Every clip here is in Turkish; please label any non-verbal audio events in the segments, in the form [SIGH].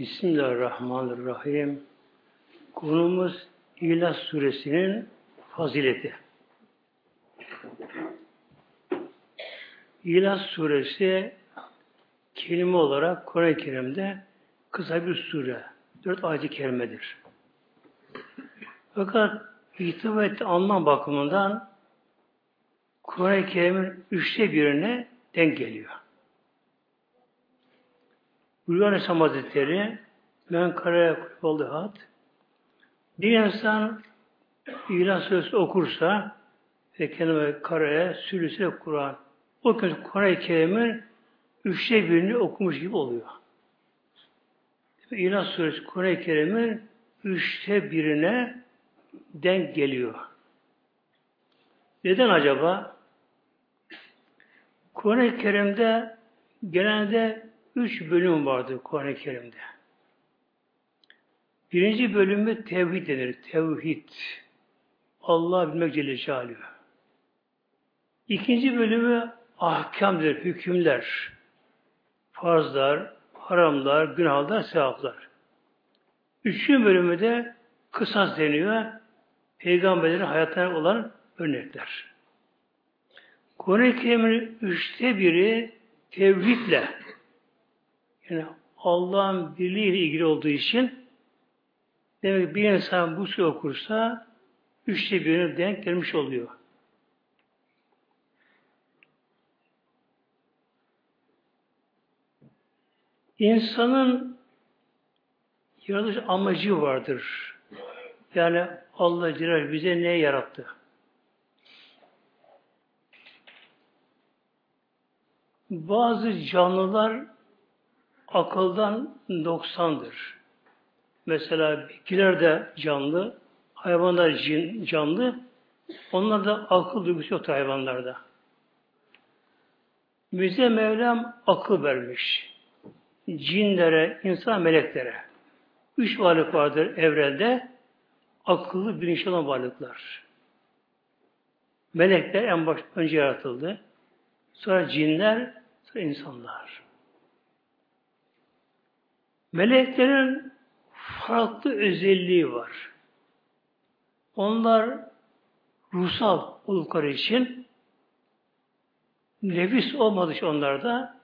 Bismillahirrahmanirrahim. Konumuz İlah Suresinin fazileti. İlah Suresi kelime olarak Kur'an-ı Kerim'de kısa bir sure. Dört ayet-i kerimedir. Fakat ihtiva ettiği anlam bakımından Kur'an-ı Kerim'in üçte birine denk geliyor. Buyuruyor Aleyhisselam Hazretleri men karaya kulluhat bir insan İlah Suresi okursa ve kelime karaya sürüsü Kur'an o gün Kur'an-ı Kerim'in üçte birini okumuş gibi oluyor. İlah Suresi Kur'an-ı Kerim'in üçte birine denk geliyor. Neden acaba? Kur'an-ı Kerim'de genelde üç bölüm vardır Kur'an-ı Kerim'de. Birinci bölümü tevhid denir. Tevhid. Allah bilmek Celle Celaluhu. İkinci bölümü ahkamdır, hükümler. Farzlar, haramlar, günahlar, sevaplar. Üçüncü bölümü de kısas deniyor. Peygamberlerin hayatlarına olan örnekler. Kur'an-ı Kerim'in üçte biri tevhidle yani Allah'ın birliğiyle ilgili olduğu için demek bir insan bu sure okursa üçte birine denk gelmiş oluyor. İnsanın yaratılış amacı vardır. Yani Allah Celal bize ne yarattı? Bazı canlılar akıldan noksandır. Mesela bitkiler de canlı, hayvanlar cin, canlı. Onlar da akıl duygusu yok hayvanlarda. Bize Mevlam akıl vermiş. Cinlere, insan meleklere. Üç varlık vardır evrende. Akıllı, bilinçli olan varlıklar. Melekler en baş önce yaratıldı. Sonra cinler, sonra insanlar. Meleklerin farklı özelliği var. Onlar ruhsal oldukları için nefis olmadığı için onlarda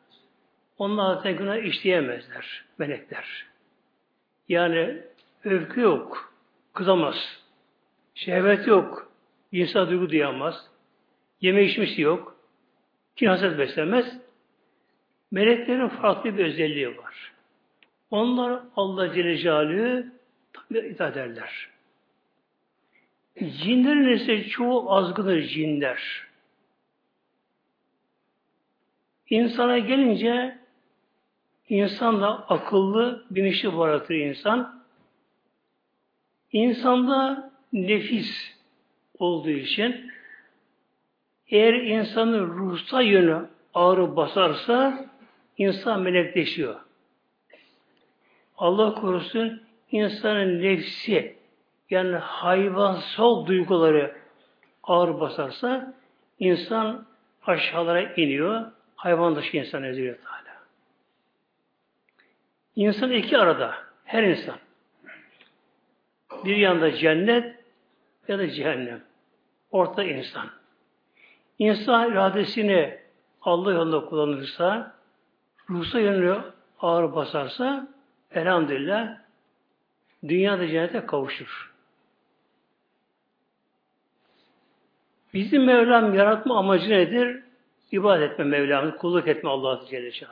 onlar zaten günah işleyemezler melekler. Yani öfke yok, kızamaz. Şehvet yok, insan duygu duyamaz. Yeme içmesi yok. Kin haset beslemez. Meleklerin farklı bir özelliği var. Onlar Allah Celle Celaluhu itaat ederler. Cinlerin ise çoğu azgınır cinler. İnsana gelince insan da akıllı, bilinçli varlıktır insan. İnsanda nefis olduğu için eğer insanın ruhsal yönü ağrı basarsa insan melekleşiyor. Allah korusun insanın nefsi yani hayvansal duyguları ağır basarsa insan aşağılara iniyor. Hayvan dışı insan eziliyor Teala. İnsan iki arada. Her insan. Bir yanda cennet ya da cehennem. Orta insan. İnsan iradesini Allah yolunda kullanırsa, ruhsa yönlü ağır basarsa elhamdülillah dünyada cennete kavuşur. Bizim Mevlam yaratma amacı nedir? İbadet etme Mevlam'ı, kulluk etme Allah'ı Celle Şanı.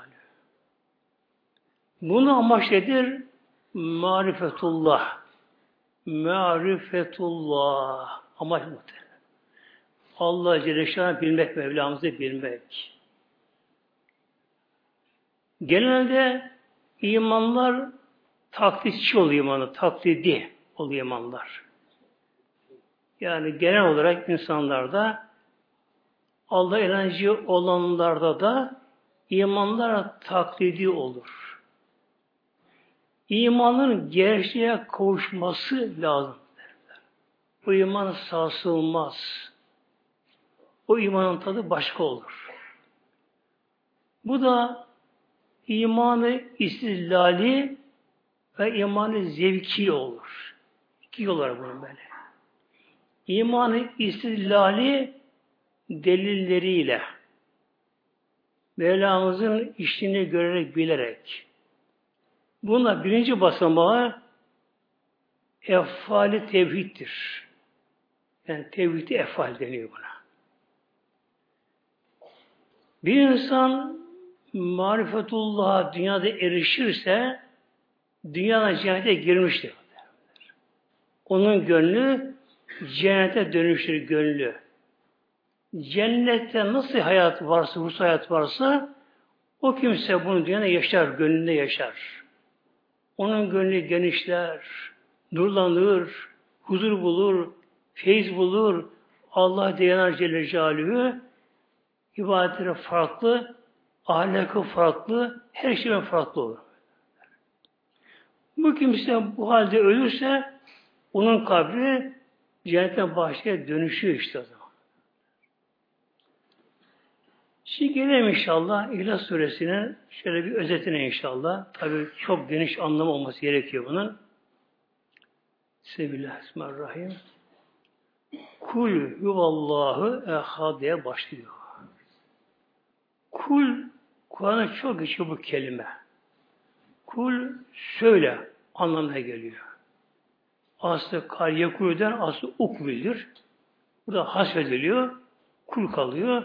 Bunu amaç nedir? Marifetullah. Marifetullah. Amaç muhtemelen. Allah Celle Şanı bilmek, Mevlamızı bilmek. Genelde İmanlar taklitçi oluyor imanı, taklidi oluyor imanlar. Yani genel olarak insanlarda Allah inancı olanlarda da imanlar taklidi olur. İmanın gerçeğe kavuşması lazım. Derler. O iman sarsılmaz. O imanın tadı başka olur. Bu da imanı istihlali ve imanı zevki olur. İki yol var bunun böyle. İmanı istidlali delilleriyle Mevlamızın işini görerek, bilerek. Buna birinci basamağı efali tevhiddir. Yani tevhidi efal deniyor buna. Bir insan marifetullah'a dünyada erişirse dünyada cennete girmiştir. Onun gönlü cennete dönüşür gönlü. Cennette nasıl hayat varsa, ruhsal hayat varsa o kimse bunu dünyada yaşar, gönlünde yaşar. Onun gönlü genişler, nurlanır, huzur bulur, feyiz bulur, Allah dayanar Celle Celaluhu, ibadetleri farklı, ahlakı farklı, her şey farklı olur. Bu kimse bu halde ölürse onun kabri cennetten başka dönüşüyor işte o zaman. Şimdi gelelim inşallah İhlas Suresinin şöyle bir özetine inşallah. Tabi çok geniş anlamı olması gerekiyor bunun. Bismillahirrahmanirrahim. Kul huvallahu ehad diye başlıyor. Kul, Kur'an'a çok geçiyor bu kelime. Kul söyle anlamına geliyor. Aslı kal yekulden aslı ukvidir. Burada hasfediliyor. Kul kalıyor.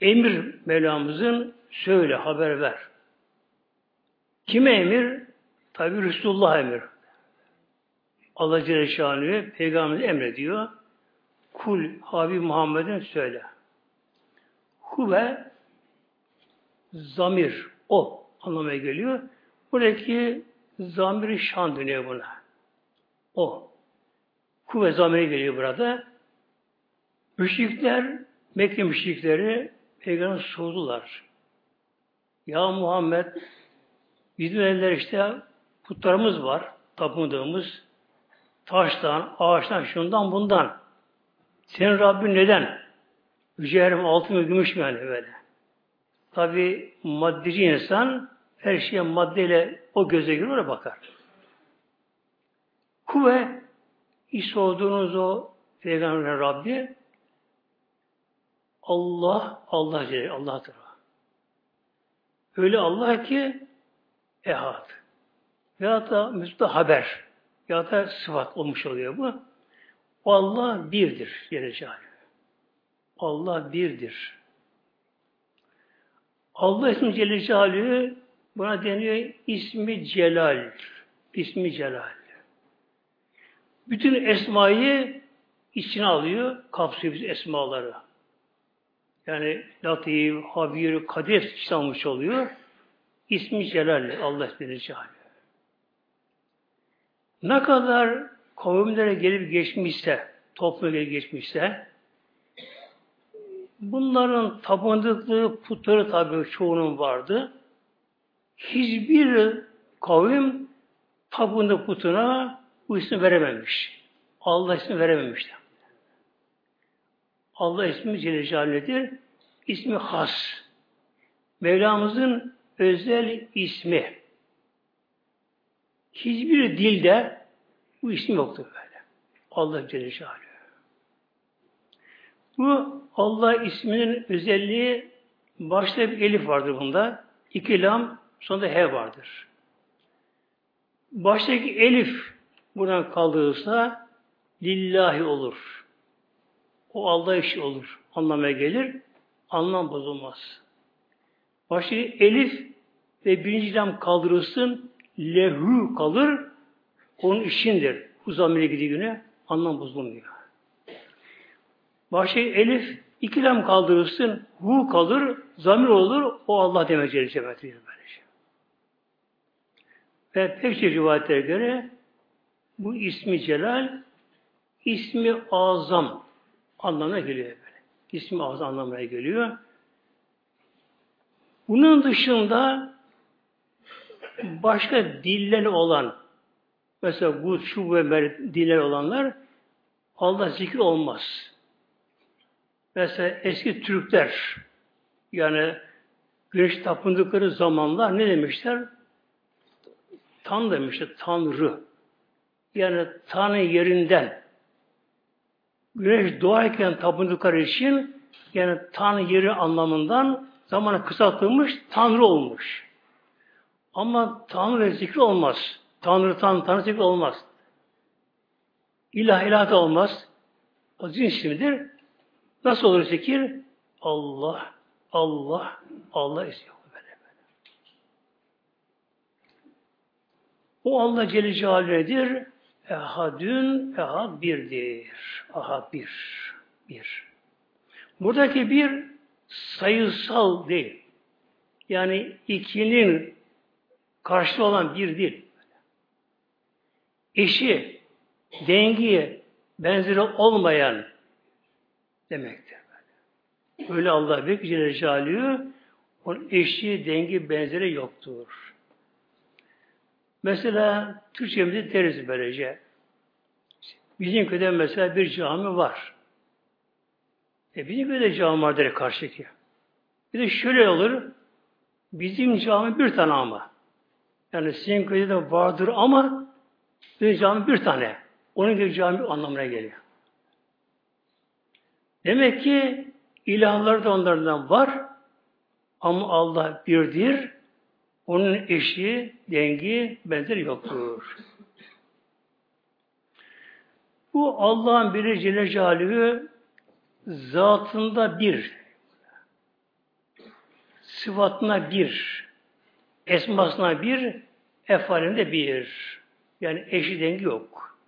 Emir Mevlamızın söyle, haber ver. Kime emir? Tabi Resulullah emir. Allah Celle Şanlı'ya Peygamber emrediyor. Kul Habib Muhammed'in söyle. Huve zamir, o anlamaya geliyor. Buradaki zamiri şan dönüyor buna. O. Kuvve zamiri geliyor burada. Müşrikler, Mekke müşrikleri Peygamber sordular. Ya Muhammed bizim eller işte putlarımız var, tapındığımız taştan, ağaçtan, şundan, bundan. Senin Rabbin neden? Mücevherim altın ve gümüş mü yani böyle? Tabi maddeci insan her şeye maddeyle o göze göre bakar. Kuvve iş sorduğunuz o Peygamberin Rabbi Allah, Allah Celle, Allah'tır. Öyle Allah ki ehad. Ya da müstah haber. Ya da sıfat olmuş oluyor bu. Allah birdir. Celle Allah birdir. Allah ismi Celle Celaluhu buna deniyor ismi Celal. İsmi Celal. Bütün esmayı içine alıyor, kapsıyor biz esmaları. Yani Latif, Habir, Kadir almış oluyor. İsmi Celal, Allah ismini Celal. Ne kadar kavimlere gelip geçmişse, topluma gelip geçmişse, bunların tapındıkları putları tabi çoğunun vardı. Hiçbir kavim tapındığı putuna bu ismi verememiş. Allah ismi verememişti. Allah ismi Celle Celaluhu'dur. İsmi has. Mevlamızın özel ismi. Hiçbir dilde bu isim yoktur böyle. Allah Celle Celaluhu. Bu Allah isminin özelliği başta bir elif vardır bunda. İki lam, sonunda he vardır. Baştaki elif buradan kaldırılsa lillahi olur. O Allah işi olur. Anlamaya gelir. Anlam bozulmaz. Baştaki elif ve birinci lam kaldırılsın lehu kalır. Onun işindir. Bu zamire gidiğine anlam bozulmuyor. Baştaki elif iki lam kaldırılsın, hu kalır, zamir olur, o Allah demek Celle Celaluhu Ve pek çok rivayetlere göre bu ismi Celal ismi azam anlamına geliyor böyle. İsmi azam anlamına geliyor. Bunun dışında başka diller olan mesela bu şu ve mer diller olanlar Allah zikir olmaz. Mesela eski Türkler yani güneş tapındıkları zamanlar ne demişler? Tan demişti, Tanrı. Yani Tanrı yerinden güneş doğarken tapındıkları için yani Tanrı yeri anlamından zamanı kısaltılmış, Tanrı olmuş. Ama Tanrı ve zikri olmaz. Tanrı, Tanrı, Tanrı zikri olmaz. İlah, ilah da olmaz. O cins ismidir. Nasıl olur zikir? Allah, Allah, Allah istiyor. Böyle böyle. O Allah Celle Celaluhu nedir? Ehadün, ehad birdir. Ahad bir, bir. Buradaki bir sayısal değil. Yani ikinin karşılığı olan bir değil. Eşi, dengi, benzeri olmayan demektir. Öyle Allah Büyük Celle Celaluhu onun eşi, dengi, benzeri yoktur. Mesela Türkçemizde deriz böylece. Bizim köyde mesela bir cami var. E bizim köyde cami var deri karşıki. Bir de şöyle olur. Bizim cami bir tane ama. Yani sizin köyde de vardır ama bizim cami bir tane. Onun gibi cami anlamına geliyor. Demek ki ilahlar da onlardan var ama Allah birdir. Onun eşi, dengi, benzeri yoktur. Bu Allah'ın biri Celle Celaluhu zatında bir, sıfatına bir, esmasına bir, efalinde bir. Yani eşi dengi yok.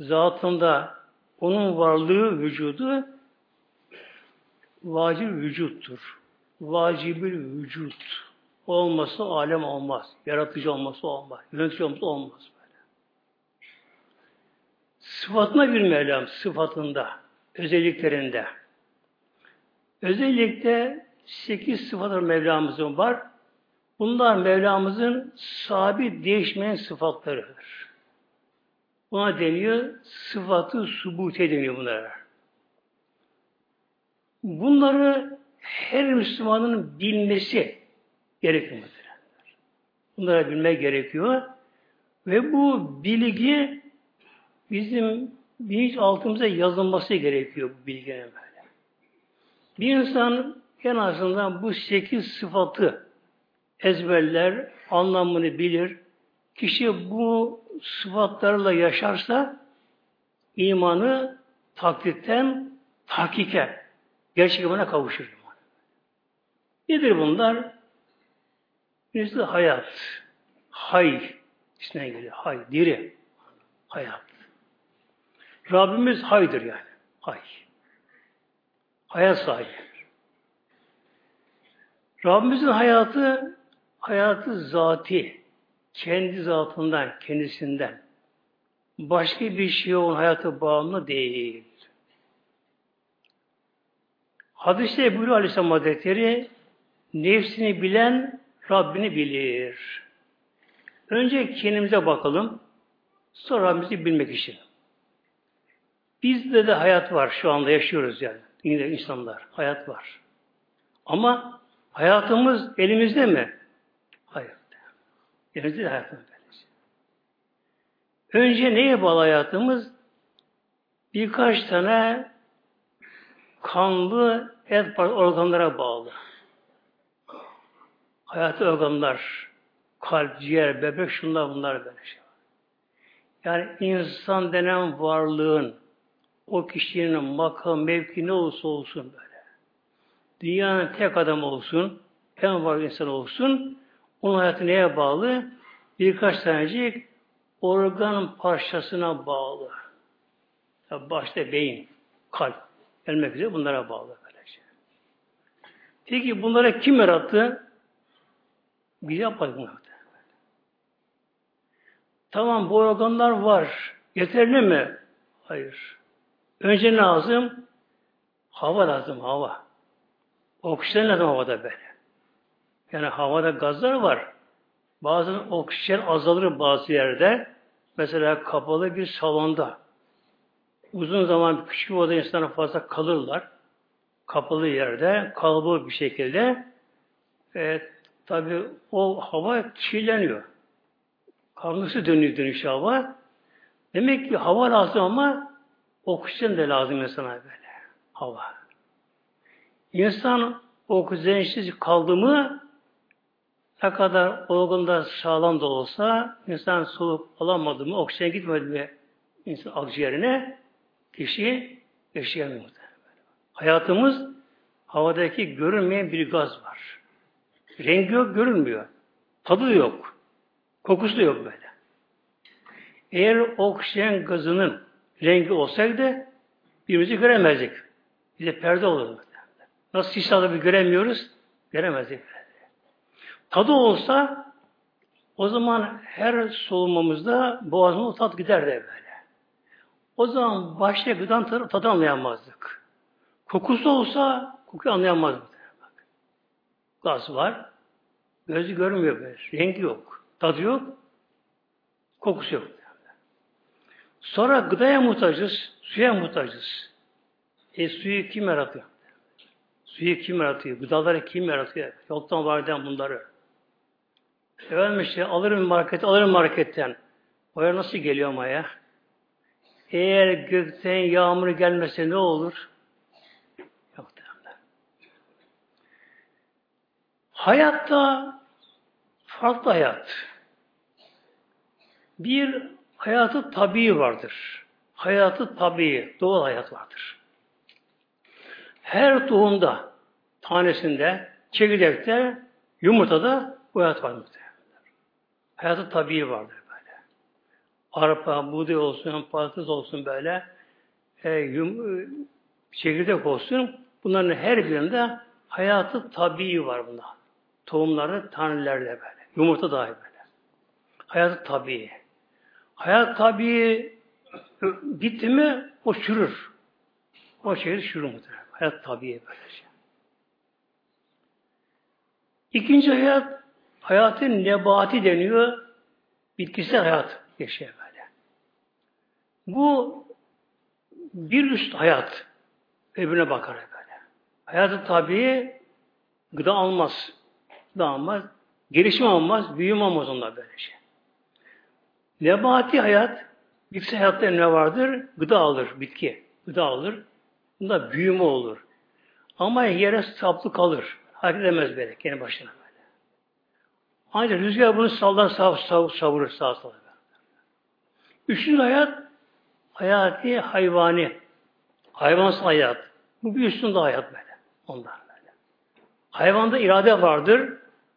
Zatında onun varlığı, vücudu vacib vücuttur. Vacibül vücut. Olması alem olmaz. Yaratıcı olması olmaz. Yönetici olması olmaz. Böyle. Sıfatına bir Mevlam, sıfatında, özelliklerinde. Özellikle sekiz sıfatlar Mevlamızın var. Bunlar Mevlamızın sabit değişmeyen sıfatlarıdır. Buna deniyor sıfatı subute deniyor bunlara. Bunları her Müslümanın bilmesi gerekiyor. Bunları bilmek gerekiyor. Ve bu bilgi bizim bilinç altımıza yazılması gerekiyor bu bilginin böyle. Bir insan en azından bu sekiz sıfatı ezberler, anlamını bilir. Kişi bu sıfatlarla yaşarsa imanı taklitten tahkike, gerçek imana kavuşur. Nedir bunlar? Birisi hayat. Hay. İçine geliyor. Hay. Diri. Hayat. Rabbimiz haydır yani. Hay. Hayat sahibi. Rabbimizin hayatı hayatı zati. Kendi zatından, kendisinden. Başka bir şey onun hayatı bağımlı değil. Hadis-i Buyuruyor Aleyhisselam Hazretleri nefsini bilen Rabbini bilir. Önce kendimize bakalım. Sonra Rabbimizi bilmek için. Bizde de hayat var. Şu anda yaşıyoruz yani. Yine insanlar. Hayat var. Ama hayatımız elimizde mi? Hayır. Elimizde de hayatımız. Önce neye bağlı hayatımız? Birkaç tane kanlı et organlara bağlı. Hayatı organlar, kalp, ciğer, bebek, şunlar bunlar böyle şey. Yani insan denen varlığın o kişinin makam, mevki ne olursa olsun böyle. Dünyanın tek adam olsun, en var insan olsun, onun hayatı neye bağlı? Birkaç tanecik organ parçasına bağlı. Başta beyin, kalp gelmek üzere bunlara bağlı. Böylece. Peki bunlara kim yarattı? Biz yapmadık bunu. Tamam bu organlar var. Yeterli mi? Hayır. Önce ne lazım? Hava lazım, hava. Oksijen lazım havada böyle. Yani havada gazlar var. Bazen oksijen azalır bazı yerde. Mesela kapalı bir salonda. Uzun zaman küçük bir odada insanlar fazla kalırlar. Kapalı yerde, kalabalık bir şekilde. E, Tabi o hava kirleniyor. Karnısı dönüyor dönüş hava. Demek ki hava lazım ama oksijen de lazım insana böyle. Hava. İnsan oksijensiz kaldı mı ne kadar olgunda sağlam da olsa insan soluk alamadı mı, oksijen gitmedi mi insan akciğerine kişi yaşayamıyor. Hayatımız havadaki görünmeyen bir gaz var. Rengi yok, görünmüyor. Tadı yok. Kokusu da yok böyle. Eğer oksijen gazının rengi olsaydı birbirimizi göremezdik. Bize perde olurdu. Nasıl sisada bir göremiyoruz? Göremezdik. Tadı olsa o zaman her solumamızda boğazımız tat gider de böyle. O zaman başta gıdan tadı, tadı anlayamazdık. Kokusu olsa kokuyu anlayamazdık. Gaz var. Gözü görmüyor böyle. Rengi yok. Tadı yok. Kokusu yok. Sonra gıdaya muhtacız. Suya muhtacız. E suyu kim yaratıyor? Suyu kim yaratıyor? Gıdaları kim yaratıyor? Yoktan var eden bunları. Efendim işte alırım market, alırım marketten. Oraya nasıl geliyor ama ya? Eğer gökten yağmur gelmese ne olur? Yok derler. Hayatta farklı hayat. Bir hayatı tabii vardır. Hayatı tabii, doğal hayat vardır. Her tohumda, tanesinde, çekirdekte, yumurtada bu hayat var. Hayatı tabii vardır. Arpa, buğday olsun, patates olsun böyle, e, yum, e, çekirdek olsun, bunların her birinde hayatı tabii var bunda. Tohumları, tanelerde böyle. Yumurta dahi böyle. Hayatı tabii. Hayat tabii [CLEARS THROAT] bitti mi o çürür. O şey çürür muhtemelen. Hayat tabii böyle şey. İkinci hayat hayatın nebati deniyor. Bitkisel hayat yaşıyor böyle. Bu bir üst hayat. Öbürüne bakar böyle. Hayatı tabii gıda almaz. Gıda almaz. Gelişim olmaz, büyüme olmaz onlar böyle şey. Nebati hayat, bitkisel hayatta ne vardır? Gıda alır, bitki. Gıda alır. Bunda büyüme olur. Ama yere saplı kalır. Hareket edemez böyle kendi başına böyle. Ancak rüzgar bunu sallar sav, sav, savurur sağa sola. Üçüncü hayat hayati hayvani. Hayvansal hayat. Bu bir üstünde hayat böyle. Ondan böyle. Hayvanda irade vardır.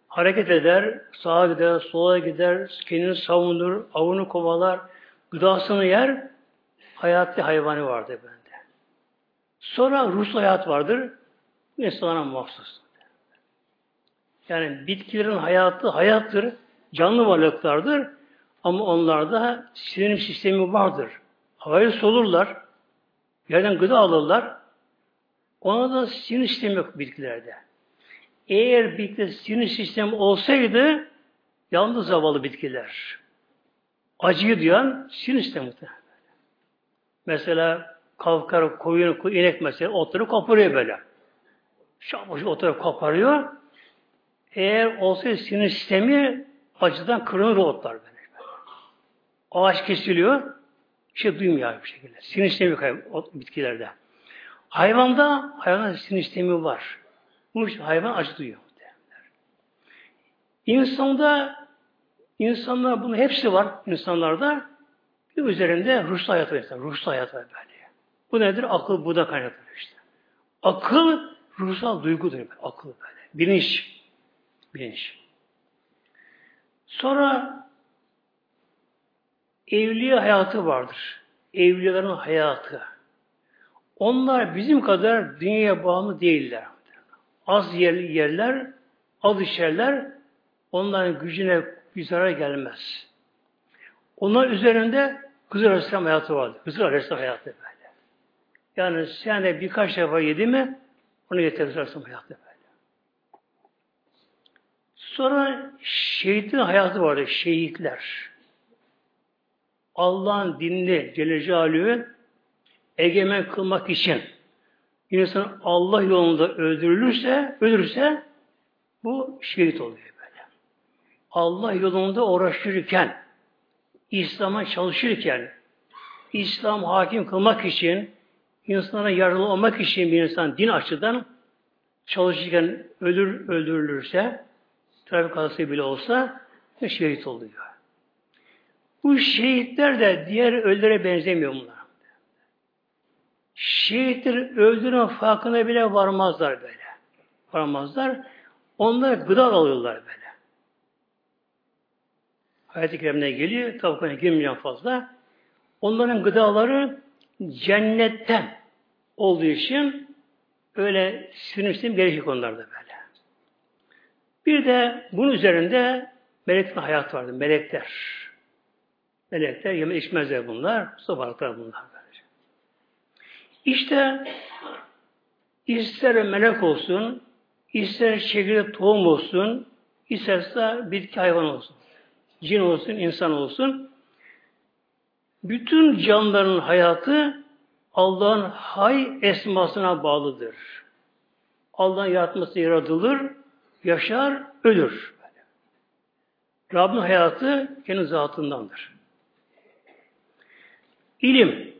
Hareket eder, sağa gider, sola gider, kendini savunur, avını kovalar, gıdasını yer, hayati hayvanı vardır bende. Sonra ruhsal hayat vardır, insanlara mahsus. Yani bitkilerin hayatı hayattır, canlı varlıklardır ama onlarda sinir sistemi vardır. Havayı solurlar, yerden gıda alırlar, ona da sinir sistemi yok bitkilerde. Eğer bitki sinir sistemi olsaydı yalnız zavallı bitkiler. Acıyı duyan sinir sistemi. Mesela kalkar koyun, inek mesela otları koparıyor böyle. Şabaşı otları koparıyor. Eğer olsaydı sinir sistemi acıdan kırılır otlar böyle. Ağaç kesiliyor. Şey duymuyor bir şekilde. Sinir sistemi kaybı bitkilerde. Hayvanda hayvanda sinir sistemi var. Bu hayvan acı duyuyor. İnsanda insanlar bunun hepsi var insanlarda. Bir üzerinde ruhsal hayat var. Ruhsal hayat var böyle. Bu nedir? Akıl burada kaynaklanıyor işte. Akıl ruhsal duygudur. Akıl böyle. Bilinç. Bilinç. Sonra evliya hayatı vardır. Evliyaların hayatı. Onlar bizim kadar dünyaya bağımlı değiller az yerli yerler, az işlerler, onların gücüne bir zarar gelmez. Onlar üzerinde Hızır Aleyhisselam hayatı vardı. Hızır Aleyhisselam hayatı böyle. Yani sen de birkaç defa yedi mi onu yeter Hızır Aleyhisselam hayatı böyle. Sonra şehitin hayatı vardı. Şehitler. Allah'ın dinini Celle Celaluhu egemen kılmak için insan Allah yolunda öldürülürse, ölürse bu şehit oluyor böyle. Allah yolunda uğraşırken İslam'a çalışırken, İslam hakim kılmak için, insana yardımcı olmak için bir insan din açıdan çalışırken ölür öldürülürse, trafik kazası bile olsa şehit oluyor. Bu şehitler de diğer ölülere benzemiyor bunlar. Şehitler öldürme farkına bile varmazlar böyle. Varmazlar. Onlar gıda alıyorlar böyle. Hayat-ı Kerim'de geliyor. Tabi konuya girmeyeceğim fazla. Onların gıdaları cennetten olduğu için öyle sinirsim gerekik onlarda böyle. Bir de bunun üzerinde meleklerin hayat vardı. Melekler. Melekler yeme içmezler bunlar. Sabahlıklar bunlar. Böylece. İşte ister melek olsun, ister çekirdek tohum olsun, isterse bitki hayvan olsun. Cin olsun, insan olsun. Bütün canlıların hayatı Allah'ın hay esmasına bağlıdır. Allah'ın yaratması yaratılır, yaşar, ölür. Rabbin hayatı kendi zatındandır. İlim.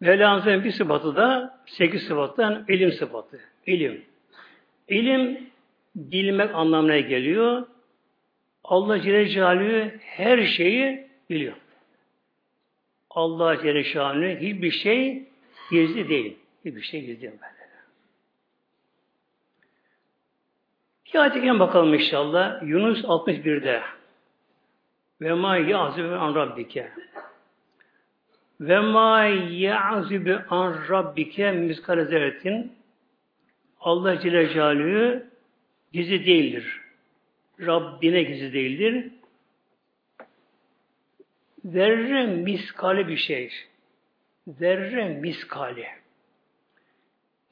Mevlamızın bir sıfatı da sekiz sıfattan ilim sıfatı. İlim. İlim bilmek anlamına geliyor. Allah Celle Celaluhu her şeyi biliyor. Allah Celle Şanlı hiçbir şey gizli değil. Hiçbir şey gizli değil. Bir ayet bakalım inşallah. Yunus 61'de. Ve ma ya'zibu an rabbike. Ve ma ya'zibu an rabbike miskale zerretin. Allah Celle Celaluhu gizli değildir. Rabbine gizli değildir. Zerre miskali bir şey. Zerre miskali.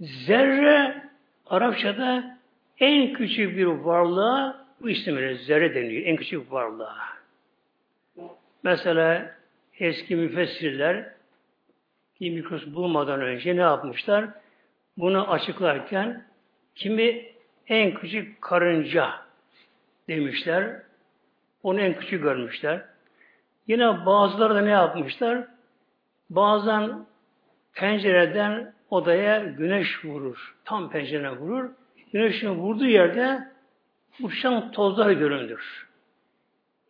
Zerre Arapçada en küçük bir varlığa bu isimleri zerre deniyor. En küçük varlığa. Mesela eski müfessirler ki mikroskop bulmadan önce ne yapmışlar? Bunu açıklarken kimi en küçük karınca demişler. Onu en küçük görmüşler. Yine bazıları da ne yapmışlar? Bazen pencereden odaya güneş vurur. Tam pencerene vurur. Güneşin vurduğu yerde uçan tozlar görünür.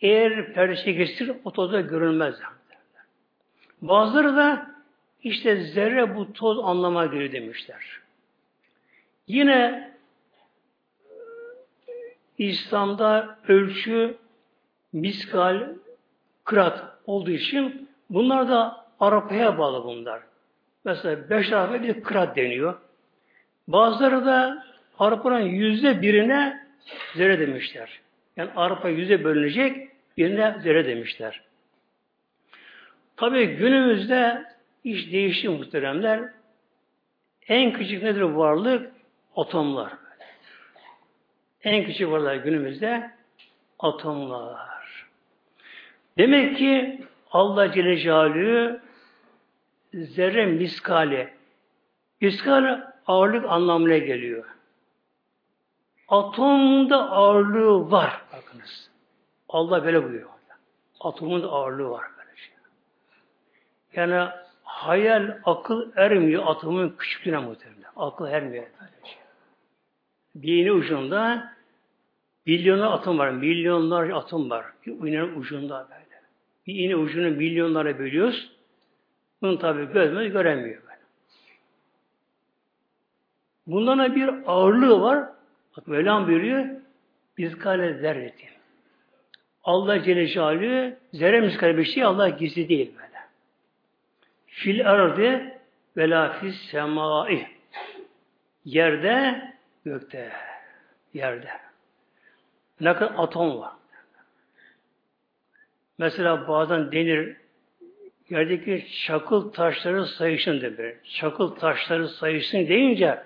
Eğer perde geçtir, o tozlar görünmez. Bazıları da işte zerre bu toz anlama göre demişler. Yine İslam'da ölçü miskal, kırat olduğu için bunlar da Arapa'ya bağlı bunlar. Mesela beş Arap'a bir kırat deniyor. Bazıları da Arapa'nın yüzde birine zerre demişler. Yani Arap'a yüze bölünecek birine zerre demişler. Tabi günümüzde iş değişti muhteremler. En küçük nedir varlık? Atomlar. En küçük varlıklar günümüzde atomlar. Demek ki Allah Celle Celaluhu zerre miskali. Miskal ağırlık anlamına geliyor. Atomda ağırlığı var. Bakınız. Allah böyle buyuruyor. Atomun ağırlığı var. Yani hayal, akıl ermiyor atomun küçüklüğüne muhtemelen. Akıl ermiyor iğne ucunda milyonlar atom var. Milyonlar atom var. Bir iğnenin ucunda böyle. Bir ucunu milyonlara bölüyoruz. Bunu tabi gözümüz göremiyor. Böyle. Bundan bir ağırlığı var. Bak Mevlam buyuruyor. Biz kale zerreti. Allah Celle Celaluhu zerre miskale bir şey Allah gizli değil. Fil ardı ve la fis semai. Yerde, gökte. Yerde. Ne kadar atom var. Mesela bazen denir yerdeki çakıl taşları sayısın denir. Çakıl taşları sayısın deyince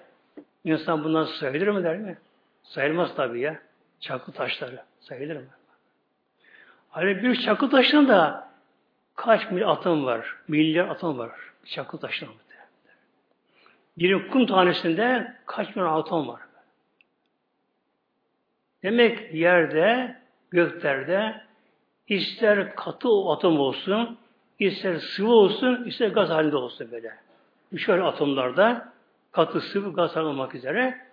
insan bundan sayılır mı der mi? Sayılmaz tabii ya. Çakıl taşları sayılır mı? Hani bir çakıl taşında kaç mil atom var? Milyar atom var. Çakıl taşında. Bir kum tanesinde kaç milyon atom var? Demek yerde, göklerde ister katı atom olsun, ister sıvı olsun, ister gaz halinde olsun böyle. Şöyle atomlarda katı, sıvı, gaz halinde olmak üzere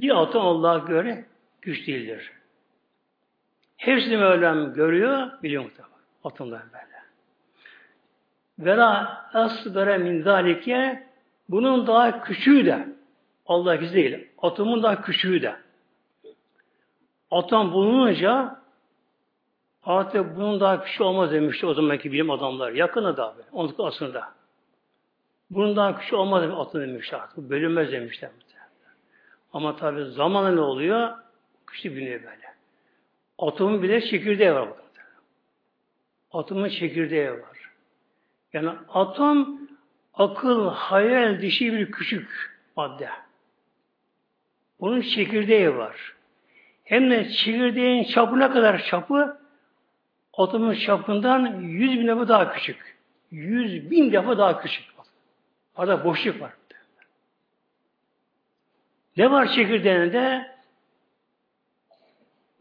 bir atom Allah'a göre güç değildir. Hepsini Mevlam görüyor, biliyor muhtemelen. Atomlar böyle. Vela asgara min zalike bunun daha küçüğü de Allah gizli değil. Atomun daha küçüğü de. Atom bulununca artık bunun daha küçük olmaz demişti o zamanki bilim adamlar. Yakını da 19 asırda. Bunun daha küçük olmaz demiş, atom demişler artık. Bölünmez demişler. Ama tabi zamanla ne oluyor? Küçük biniyor böyle. Atomun bile çekirdeği var. Atomun çekirdeği var. Yani atom akıl, hayal dişi bir küçük madde. Bunun çekirdeği var. Hem de çekirdeğin çapı ne kadar çapı? Atomun çapından yüz bin defa daha küçük. Yüz bin defa daha küçük. Arada boşluk var. Ne var çekirdeğinde?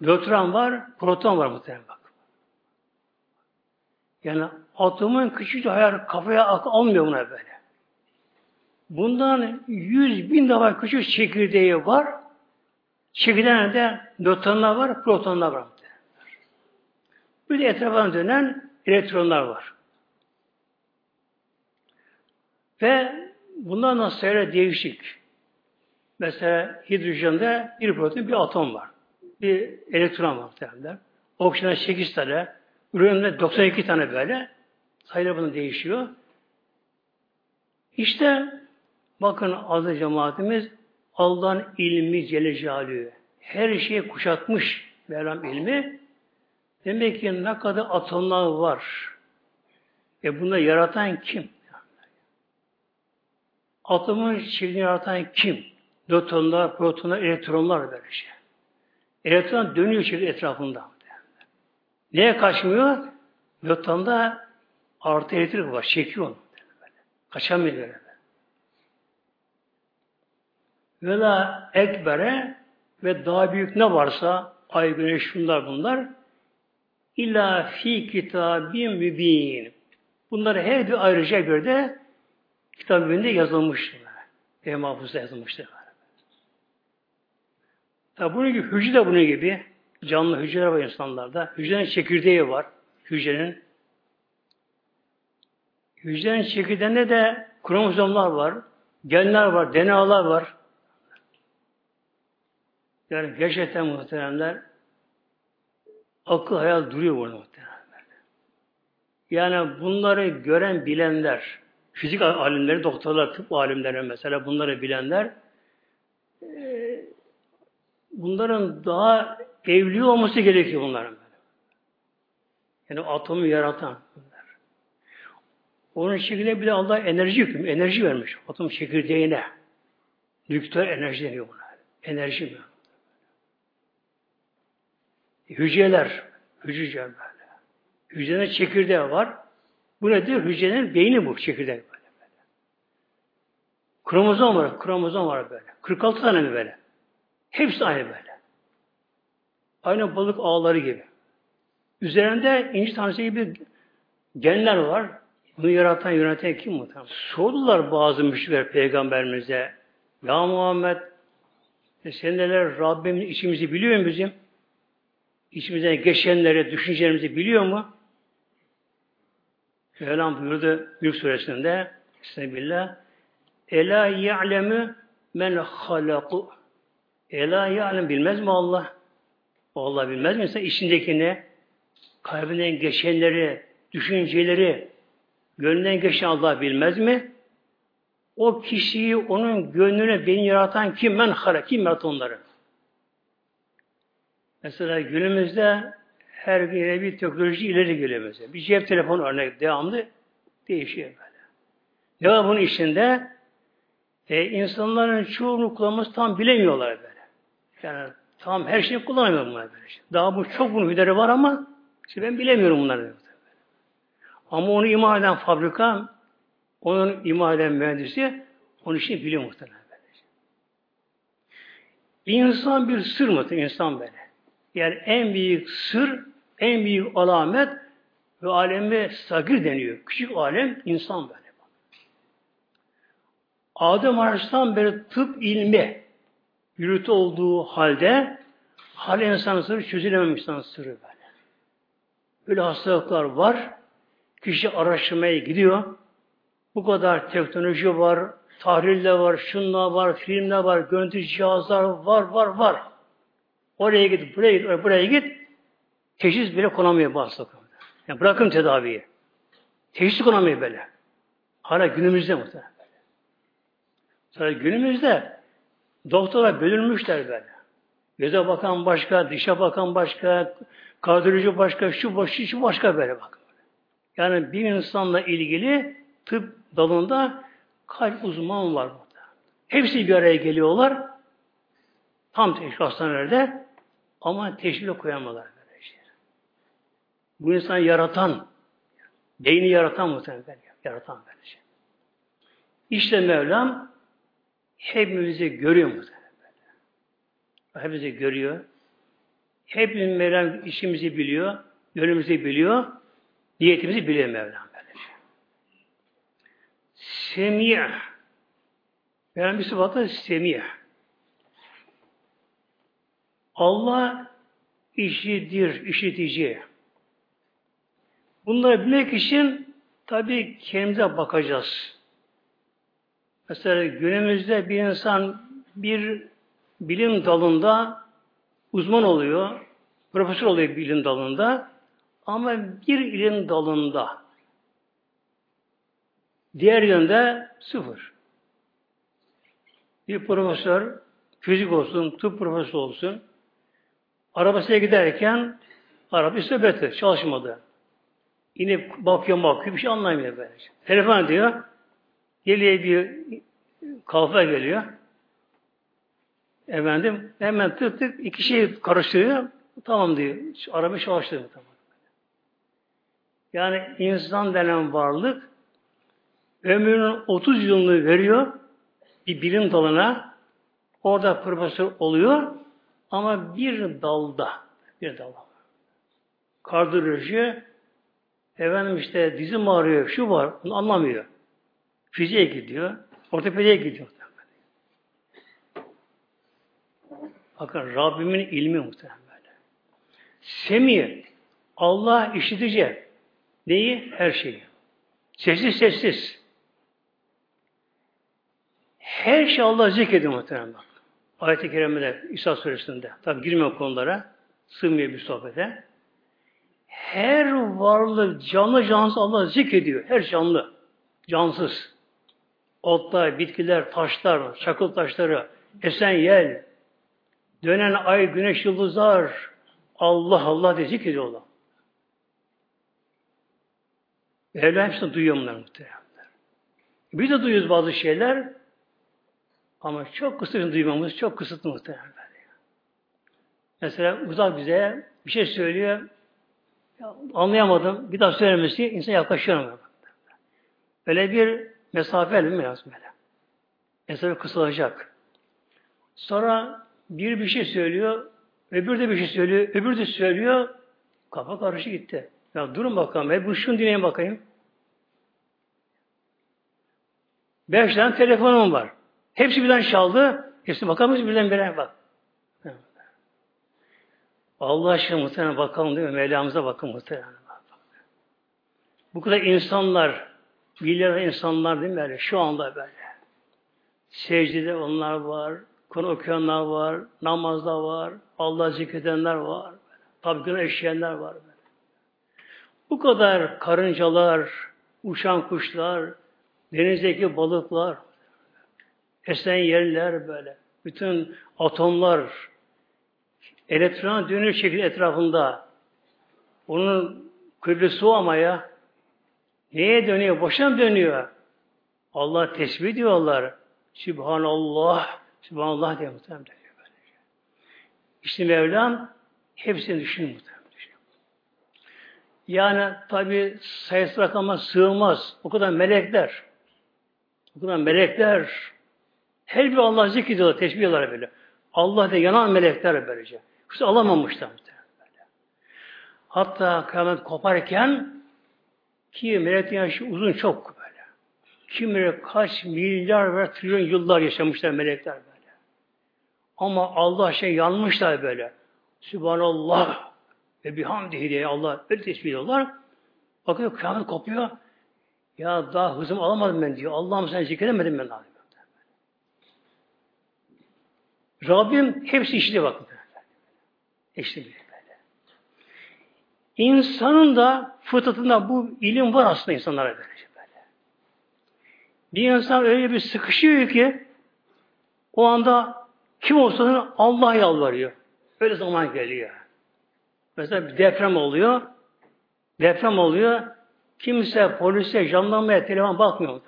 Nötron var, proton var muhtemelen bak. Yani atomun küçük hayal kafaya almıyor buna böyle. Bundan yüz bin defa küçük çekirdeği var. Çekirdeğinde nötronlar var, protonlar var. Bir de etrafından dönen elektronlar var. Ve bundan da sayılar değişik. Mesela hidrojende bir proton, bir atom var. Bir elektron var. Oksijende 8 tane, ürenemde 92 tane böyle. Sayılar bunun değişiyor. İşte bakın azı cemaatimiz Allah'ın ilmi Celle. Her şeyi kuşatmış Mevlam ilmi. Demek ki ne kadar atomlar var. E bunu yaratan kim? Atomun çekirdeğini yaratan kim? Nötronlar, protonlar, elektronlar böyle şey. Elektron dönüyor çekirdeği etrafında. Neye kaçmıyor? Nötronda artı elektrik var. Çekiyor onu. Kaçamıyor böyle. Ve la ekbere ve daha büyük ne varsa ay, güneş, şunlar bunlar illa fi kitabim mübin. Bunları her bir ayrıca göre de kitabında yazılmıştır. Ev mahfuzda yazılmıştır. Tabi bunun gibi hücre de bunun gibi canlı hücreler var insanlarda. Hücrenin çekirdeği var. Hücrenin. Hücrenin çekirdeğinde de kromozomlar var. Genler var. DNA'lar var. Yani gerçekten muhteremler akıl hayal duruyor burada muhteremler. Yani bunları gören bilenler, fizik alimleri, doktorlar, tıp alimleri mesela bunları bilenler e, bunların daha evli olması gerekiyor bunların. Yani atomu yaratan bunlar. Onun şekilde bir de Allah enerji hükmü, enerji vermiş atom çekirdeğine. Nükleer enerji deniyor buna. Enerji mi? Hücreler, hücreler böyle. Hücrenin çekirdeği var. Bu nedir? Hücrenin beyni bu çekirdek böyle. böyle. Kromozom var, kromozom var böyle. 46 tane mi böyle? Hepsi aynı böyle. Aynı balık ağları gibi. Üzerinde inci tanesi gibi genler var. Bunu yaratan, yöneten kim muhtemelen? Sordular bazı müşrikler peygamberimize. Ya Muhammed e sen neler Rabbimin içimizi biliyor mu bizim? İçimizden geçenleri, düşüncelerimizi biliyor mu? Mevlam buyurdu Mülk suresinde Bismillah Ela ya'lemu men halaku Ela ya'lem bilmez mi Allah? Allah bilmez mi? Sen içindekini, kalbinden geçenleri, düşünceleri, gönlünden geçen Allah bilmez mi? O kişiyi, onun gönlüne beni yaratan kim? Men hala, kim yarattı onları? Mesela günümüzde her gün bir teknoloji ileri geliyor mesela. Bir cep telefonu örnek devamlı değişiyor böyle. Ne var bunun içinde? E, insanların çoğunu kullanması tam bilemiyorlar böyle. Yani tam her şeyi kullanamıyor bunlar. Daha bu çok bunun hüderi var ama işte ben bilemiyorum bunları. Ama onu imal eden fabrika, onun imal eden mühendisi onun için biliyor muhtemelen. Böyle. İnsan bir sır mı? İnsan böyle. Yani en büyük sır En büyük alamet ve aleme sagir deniyor. Küçük alem insan böyle. Adem Aleyhisselam beri tıp ilmi yürütü olduğu halde hal insan sırrı çözülememiş insan sırrı böyle. Böyle hastalıklar var. Kişi araştırmaya gidiyor. Bu kadar teknoloji var, tahliller var, şunlar var, filmler var, görüntü cihazlar var, var, var. Oraya git, buraya git, buraya git. Teşhis bile konamıyor bazı hastalıklarda. Yani bırakın tedaviyi. Teşhis konamıyor böyle. Hala günümüzde muhtemelen. Sonra günümüzde doktora bölünmüşler böyle. Göze bakan başka, dişe bakan başka, kardiyoloji başka, şu başka, şu başka böyle bak. Yani bir insanla ilgili tıp dalında kalp uzman var burada. Hepsi bir araya geliyorlar. Tam teşvik hastanelerde ama teşvik koyamadılar. Böyle şey. Bu insan yaratan, beyni yaratan muhtemelen. Yaratan böyle şey. İşte Mevlam hepimizi görüyor muhtemelen. Hepimizi görüyor. Hepimiz Mevlam işimizi biliyor, yönümüzü biliyor, niyetimizi biliyor Mevlam. Semih. Mevlam bir sıfatı semih. Allah işidir, işitici. Bunları bilmek için tabi kendimize bakacağız. Mesela günümüzde bir insan bir bilim dalında uzman oluyor, profesör oluyor bilim dalında ama bir ilim dalında diğer yönde sıfır. Bir profesör, fizik olsun, tıp profesörü olsun, arabasına giderken araba söbeti, çalışmadı. İnip bakıyor bakıyor, bir şey anlamıyor böylece. Telefon diyor, geliyor bir kahve geliyor. Efendim hemen tık tık iki şey karıştırıyor. Tamam diyor. Araba çalıştırıyor. Tamam. Yani insan denen varlık ömrünün 30 yılını veriyor bir bilim dalına. Orada profesör oluyor ama bir dalda bir dalda. Kardiyoloji efendim işte dizim ağrıyor, şu var, bunu anlamıyor. Fiziğe gidiyor, ortopediye gidiyor. Bakın Rabbimin ilmi muhtemelen böyle. Allah işitici. Neyi? Her şeyi. Sessiz sessiz. Her şey Allah zikrediyor muhtemelen bak. Ayet-i Kerime'de İsa Suresi'nde. Tabi girmiyor konulara. Sığmıyor bir sohbete. Her varlık canlı cansız Allah zikrediyor. Her canlı. Cansız. Otlar, bitkiler, taşlar, çakıl taşları, esen yel, dönen ay, güneş, yıldızlar Allah Allah diye zikrediyorlar. Mevla hepsini duyuyor bunlar muhtemelen. Biz de duyuyoruz bazı şeyler ama çok kısıtlı duymamız çok kısıtlı muhtemelen. Mesela uzak bize bir şey söylüyor ya, anlayamadım. Bir daha söylemesi insan yaklaşıyor. Böyle bir mesafe mi lazım böyle. Mesafe kısalacak. Sonra bir bir şey söylüyor, öbür de bir şey söylüyor, öbür de söylüyor. Kafa karışı gitti. Ya durun bakalım. Hep bu şunu dinleyin bakayım. Beş tane telefonum var. Hepsi birden çaldı. Hepsi bakalım birden birden bak. Allah aşkına muhtemelen bakalım değil mi? Mevlamıza bakın muhtemelen. Bu kadar insanlar, milyar insanlar değil mi böyle? Şu anda böyle. Secdede onlar var, konu okuyanlar var, namazda var, Allah zikredenler var, tabi günah eşeyenler var. Böyle. Bu kadar karıncalar, uçan kuşlar, denizdeki balıklar, esen yerler böyle, bütün atomlar, elektron dönüyor şekilde etrafında. Onun kıblesi o ama ya. Neye dönüyor? Boşa dönüyor? Allah tesbih diyorlar. Sübhanallah. Sübhanallah diye muhtemelen diyor. İşte Mevlam hepsini düşünüyor muhtemelen. Yani tabi sayısı rakama sığmaz. O kadar melekler. O kadar melekler. Her bir Allah zikrediyorlar, tesbih ediyorlar böyle. Allah da yanan melekler böylece. Yoksa alamamışlar. Hatta kıyamet koparken ki meleklerin yaşı uzun çok böyle. Kim kaç milyar ve trilyon yıllar yaşamışlar melekler böyle. Ama Allah şey yanmışlar böyle. Sübhanallah ve bihamdihi diye Allah öyle tesbih ediyorlar. Bakıyor kıyamet kopuyor. Ya daha hızım alamadım ben diyor. Allah'ım sen zikredemedim ben daha. Rabbim hepsi işliyor bakın. İşliyor böyle. İnsanın da fıtratında bu ilim var aslında insanlara böyle. Bir insan öyle bir sıkışıyor ki o anda kim olsa Allah yalvarıyor. Öyle zaman geliyor. Mesela bir deprem oluyor. Deprem oluyor. Kimse polise, jandarmaya, telefon bakmıyor.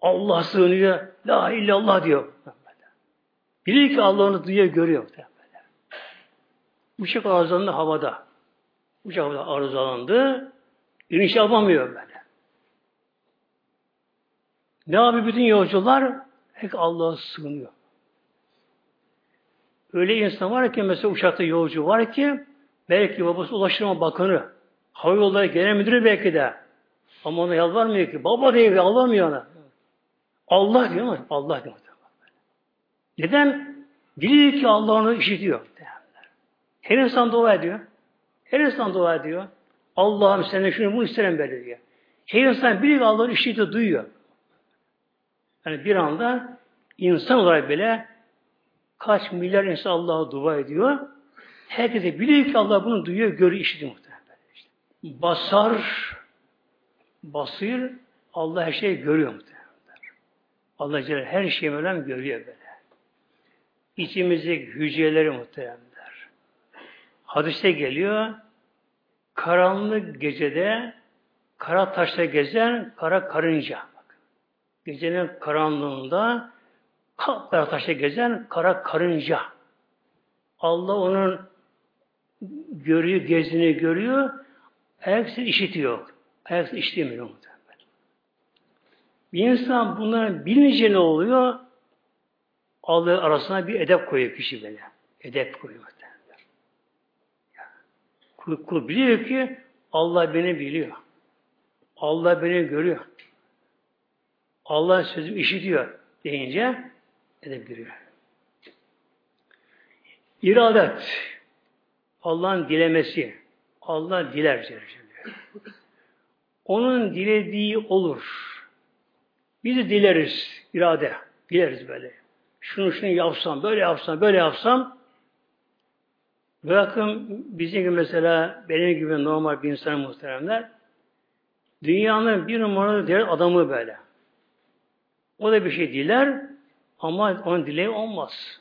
Allah sığınıyor. La illallah diyor. Biliyor ki Allah onu duyuyor, görüyor. Böyle. Uçak arızalandı havada. Uçak havada arızalandı. İniş yapamıyor böyle. Ne yapıyor bütün yolcular? Hep Allah'a sığınıyor. Öyle insan var ki mesela uçakta yolcu var ki belki babası Ulaştırma Bakanı hava yolları genel müdürü belki de ama ona yalvarmıyor ki baba diye yalvarmıyor ona. Allah diyor mu? Allah diyor. Neden? Biliyor ki Allah onu işitiyor. Her insan dua ediyor. Her insan dua ediyor. Allah'ım senden şunu bunu isterim böyle diyor. Her insan ki Allah'ın işitiyor, duyuyor. Yani bir anda insan olarak bile kaç milyar insan Allah'a dua ediyor. Herkes de biliyor ki Allah bunu duyuyor, görüyor, işitiyor muhtemelen. İşte. Basar, basır, Allah her şeyi görüyor muhtemelen. Allah her şeyi Mevlam görüyor böyle içimizdeki hücreleri muhteremler. Hadiste geliyor, karanlık gecede kara taşta gezen kara karınca. Gecenin karanlığında kara taşta gezen kara karınca. Allah onun görüyor, gezini görüyor, ayaksız işitiyor. Ayaksız işlemiyor muhtemelen. Bir insan bunları bilince ne oluyor? Allah arasına bir edep koyuyor kişi böyle. Edep koyuyor. Kul, kul biliyor ki Allah beni biliyor. Allah beni görüyor. Allah sözüm işitiyor deyince edep giriyor. İradet Allah'ın dilemesi. Allah diler Celle Onun dilediği olur. Biz de dileriz irade. Dileriz böyle şunu şunu yapsam, böyle yapsam, böyle yapsam bırakın bizim gibi mesela benim gibi normal bir insan muhteremler dünyanın bir numaralı diğer adamı böyle. O da bir şey diler ama onun dileği olmaz.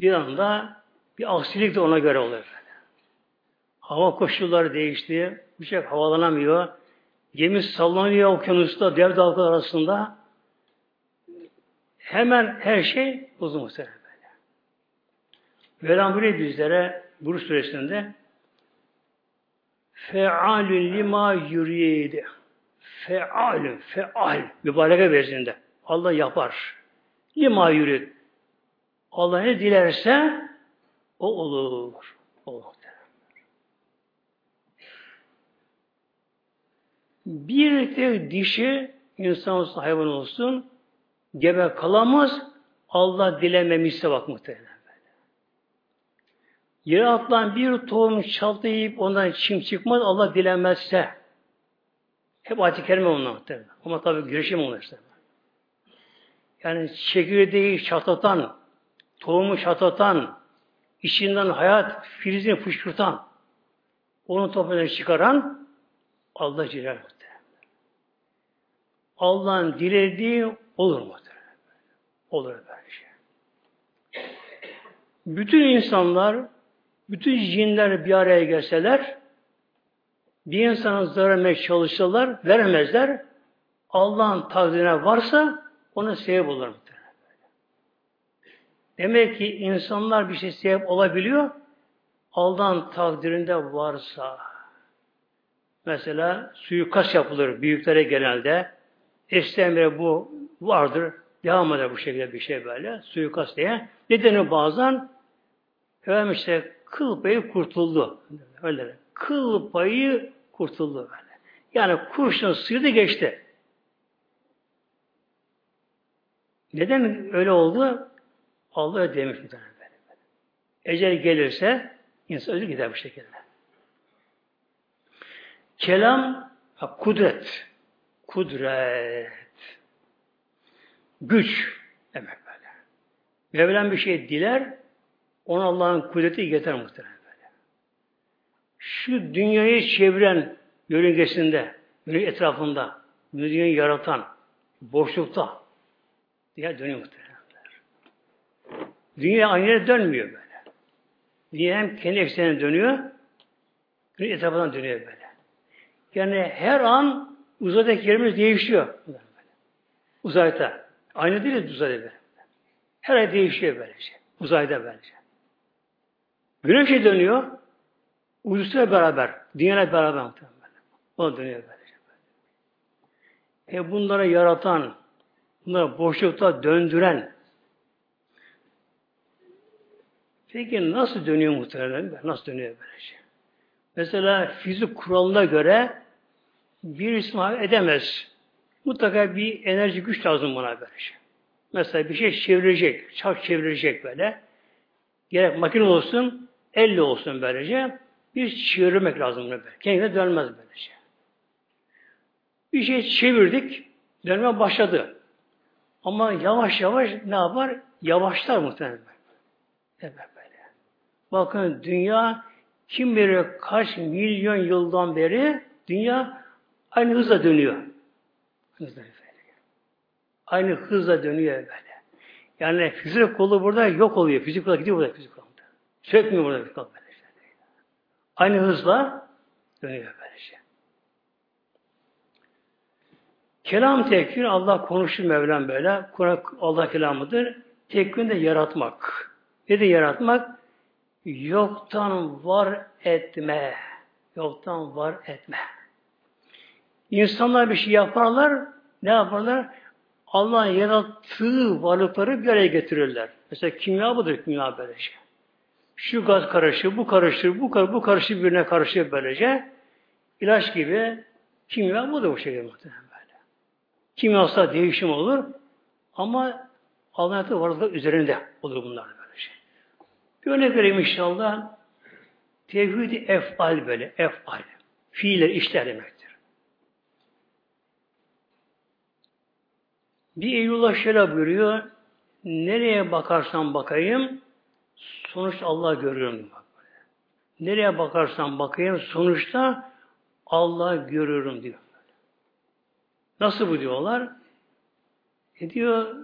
Bir anda bir aksilik de ona göre olur. Böyle. Hava koşulları değişti. Uçak havalanamıyor. Gemi sallanıyor okyanusta dev dalgalar arasında. Hemen her şey böyle. Mevlam buyuruyor bizlere Buruş suresinde fealün lima yürüyeydi. Fealün, feal. Mübareke versiyonunda. Allah yapar. Lima yürüyed. Allah ne dilerse o olur. Olur. Bir tek dişi insan olsun, hayvan olsun gebe kalamaz. Allah dilememişse bak muhtemelen. Yere atılan bir tohum çaltayıp ondan çim çıkmaz Allah dilemezse. Hep ayet-i kerime onlar. Ama tabi girişim onlar işte. Yani çekirdeği çatlatan, tohumu çatlatan, içinden hayat filizini fışkırtan, onun toprağını çıkaran Allah Celle Allah'ın dilediği olur mu? olur böyle şey. Bütün insanlar, bütün cinler bir araya gelseler, bir insana zarar vermeye çalışsalar, veremezler. Allah'ın takdirine varsa ona sebep olur. Demek ki insanlar bir şey sebep olabiliyor. Allah'ın takdirinde varsa. Mesela suikast yapılır büyüklere genelde. Eskiden bu vardır. Devam eder bu şekilde bir şey böyle. Suikast diye. Nedeni bazen efendim işte kıl payı kurtuldu. Öyle. Kıl payı kurtuldu böyle. Yani kurşun sıyırdı geçti. Neden öyle oldu? Allah öyle demiş bir tane böyle. Ecel gelirse insan ölür gider bu şekilde. Kelam kudret. Kudret. Güç demek böyle. Mevlam bir şey diler, ona Allah'ın kudreti yeter muhtemelen böyle. Şu dünyayı çeviren yörüngesinde, yörünge etrafında, dünyayı yaratan, boşlukta, Dünya dönüyor muhtemelen. Dünya aynı yere dönmüyor böyle. Dünya hem kendi eksenine dönüyor, dünya etrafından dönüyor böyle. Yani her an uzaydaki yerimiz değişiyor. Uzayda. Aynı değil uzayda böyle. Her ay değişiyor böylece. Uzayda böylece. Güneşe dönüyor. Ulusuyla beraber, dünyayla beraber muhtemelen. O dönüyor böylece. E bunları yaratan, bunları boşlukta döndüren peki nasıl dönüyor muhtemelen? Nasıl dönüyor böylece? Mesela fizik kuralına göre bir ismi edemez. Mutlaka bir enerji güç lazım buna böylece. Mesela bir şey çevirecek, çark çevirecek böyle. Gerek makine olsun, elle olsun böylece. Bir çevirmek lazım bunu böyle. Kendine dönmez böylece. Bir şey çevirdik, dönme başladı. Ama yavaş yavaş ne yapar? Yavaşlar muhtemelen. Evet böyle. Bakın dünya kim bilir kaç milyon yıldan beri dünya aynı hızla dönüyor. Hızla. Aynı hızla dönüyor böyle. Yani fizik kolu burada yok oluyor. Fizik kolu gidiyor burada fizik kolu. Sökmüyor burada fizik kolu böyle. Aynı hızla dönüyor böyle şey. Kelam tekvir Allah konuşur Mevlam böyle. Kur'an Allah kelamıdır. Tekvir de yaratmak. Ne de yaratmak? Yoktan var etme. Yoktan var etme. İnsanlar bir şey yaparlar. Ne yaparlar? Allah'ın yarattığı varlıkları bir araya getirirler. Mesela kimya budur kimya böylece. Şu gaz karışır, bu karışır, bu karışır, bu karışır birbirine karışır böylece. İlaç gibi kimya budur bu şekilde muhtemelen. Kimyasal değişim olur ama Allah'ın varlıklar üzerinde olur bunlar böyle şey. Bir örnek vereyim inşallah. Tevhid-i efal böyle, efal. Fiiller, işler demektir. Bir Eylullah şöyle buyuruyor, nereye bakarsam bakayım, sonuç Allah görüyorum. Bak Nereye bakarsam bakayım, sonuçta Allah görüyorum diyor. Nasıl bu diyorlar? E diyor,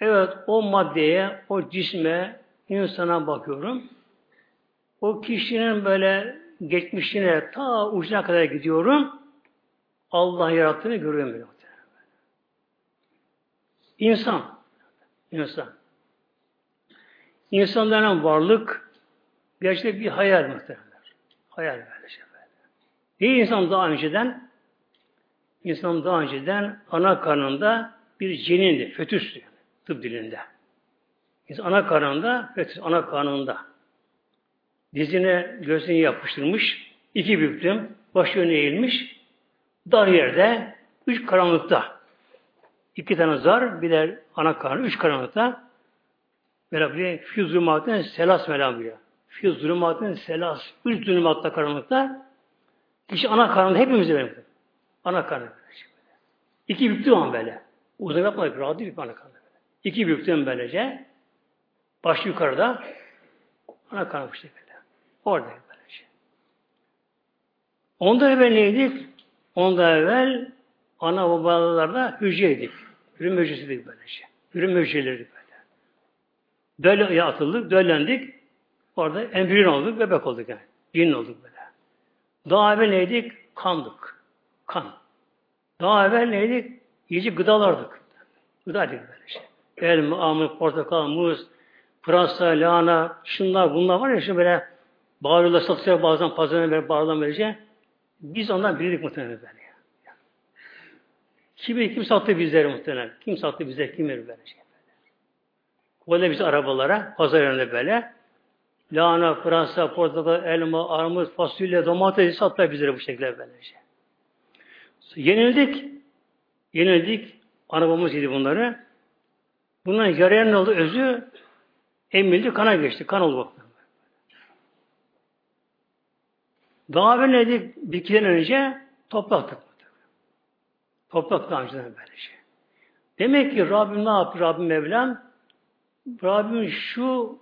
evet o maddeye, o cisme, insana bakıyorum. O kişinin böyle geçmişine ta ucuna kadar gidiyorum. Allah yarattığını görüyorum. İnsan. İnsan. İnsanların varlık gerçekten bir hayal muhtemelenler. Hayal böyle şey böyle. Bir insan daha önceden İnsan daha önceden ana karnında bir cenindi, fetüstü yani, tıp dilinde. İnsan ana karnında, fetüs ana karnında. Dizine göğsünü yapıştırmış, iki büktüm, baş yönü eğilmiş, dar yerde, üç karanlıkta. iki tane zar, bir de ana karnı, üç karanlıkta. Böyle bir füz zulümatın selas melam biliyor. Füz zulümatın selas, üç zulümatta karanlıkta. İşte ana karnında hepimiz benim. Ana karnı. İki büktüm an böyle. Uzun yapmadık. Rahat değil ana karnı. İki büktüm böylece. Baş yukarıda. Ana karnı bu şekilde. Orada böylece. Ondan evvel neydik? Ondan evvel ana babalarda hücreydik. Ürün hücresiydik böylece. Ürün hücreleriydik böyle. Böyle atıldık, döllendik. Orada embriyon olduk, bebek olduk yani. Cin olduk böyle. Daha evvel neydik? Kandık. Kan. Daha evvel neydik? Yiyecek gıdalardık. Gıdaydık böyle şey. Elma, armut, portakal, muz, pırasa, lahana, şunlar bunlar var ya şimdi böyle bağırıyorlar, satıyor bazen pazarına böyle bağırılan böylece. Biz ondan bilirdik muhtemelen böyle. Ya. Kim, sattı bizleri muhtemelen? Kim sattı bize? Kim verir böyle şey? Koyla bizi arabalara, pazar yerine böyle. lahana, Fransa, portakal, elma, armut, fasulye, domates satlar bizlere bu şekilde böylece. Yenildik. Yenildik. Anabamız yedi bunları. Bundan yarayan oldu özü emildi, kana geçti. Kan oldu bak. Daha bir neydi? Bitkiden önce topraktık. Toprak daha önceden böylece. Demek ki Rabbim ne yaptı Rabbim Mevlam? Rabbim şu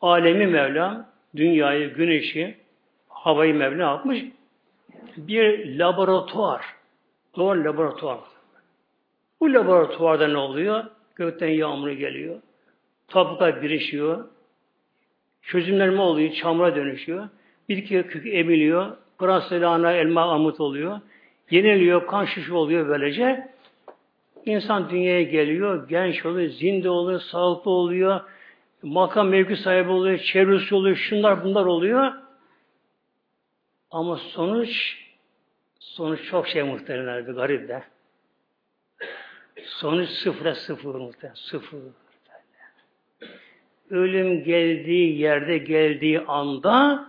alemi Mevlam, dünyayı, güneşi, havayı Mevlam yapmış? Bir laboratuvar. Doğru laboratuvar. Bu laboratuvarda ne oluyor? Gökten yağmur geliyor. Topraklar birleşiyor. Çözümlenme oluyor. Çamura dönüşüyor. Bitki kökü emiliyor. Pırasa, elma, amut oluyor. Yeniliyor. Kan şişi oluyor böylece. İnsan dünyaya geliyor. Genç oluyor. Zinde oluyor. Sağlıklı oluyor. Makam mevki sahibi oluyor. Çevresi oluyor. Şunlar bunlar oluyor. Ama sonuç sonuç çok şey muhtemelen bir garip de. Sonuç sıfıra sıfır muhtemelen. Sıfır. Ölüm geldiği yerde geldiği anda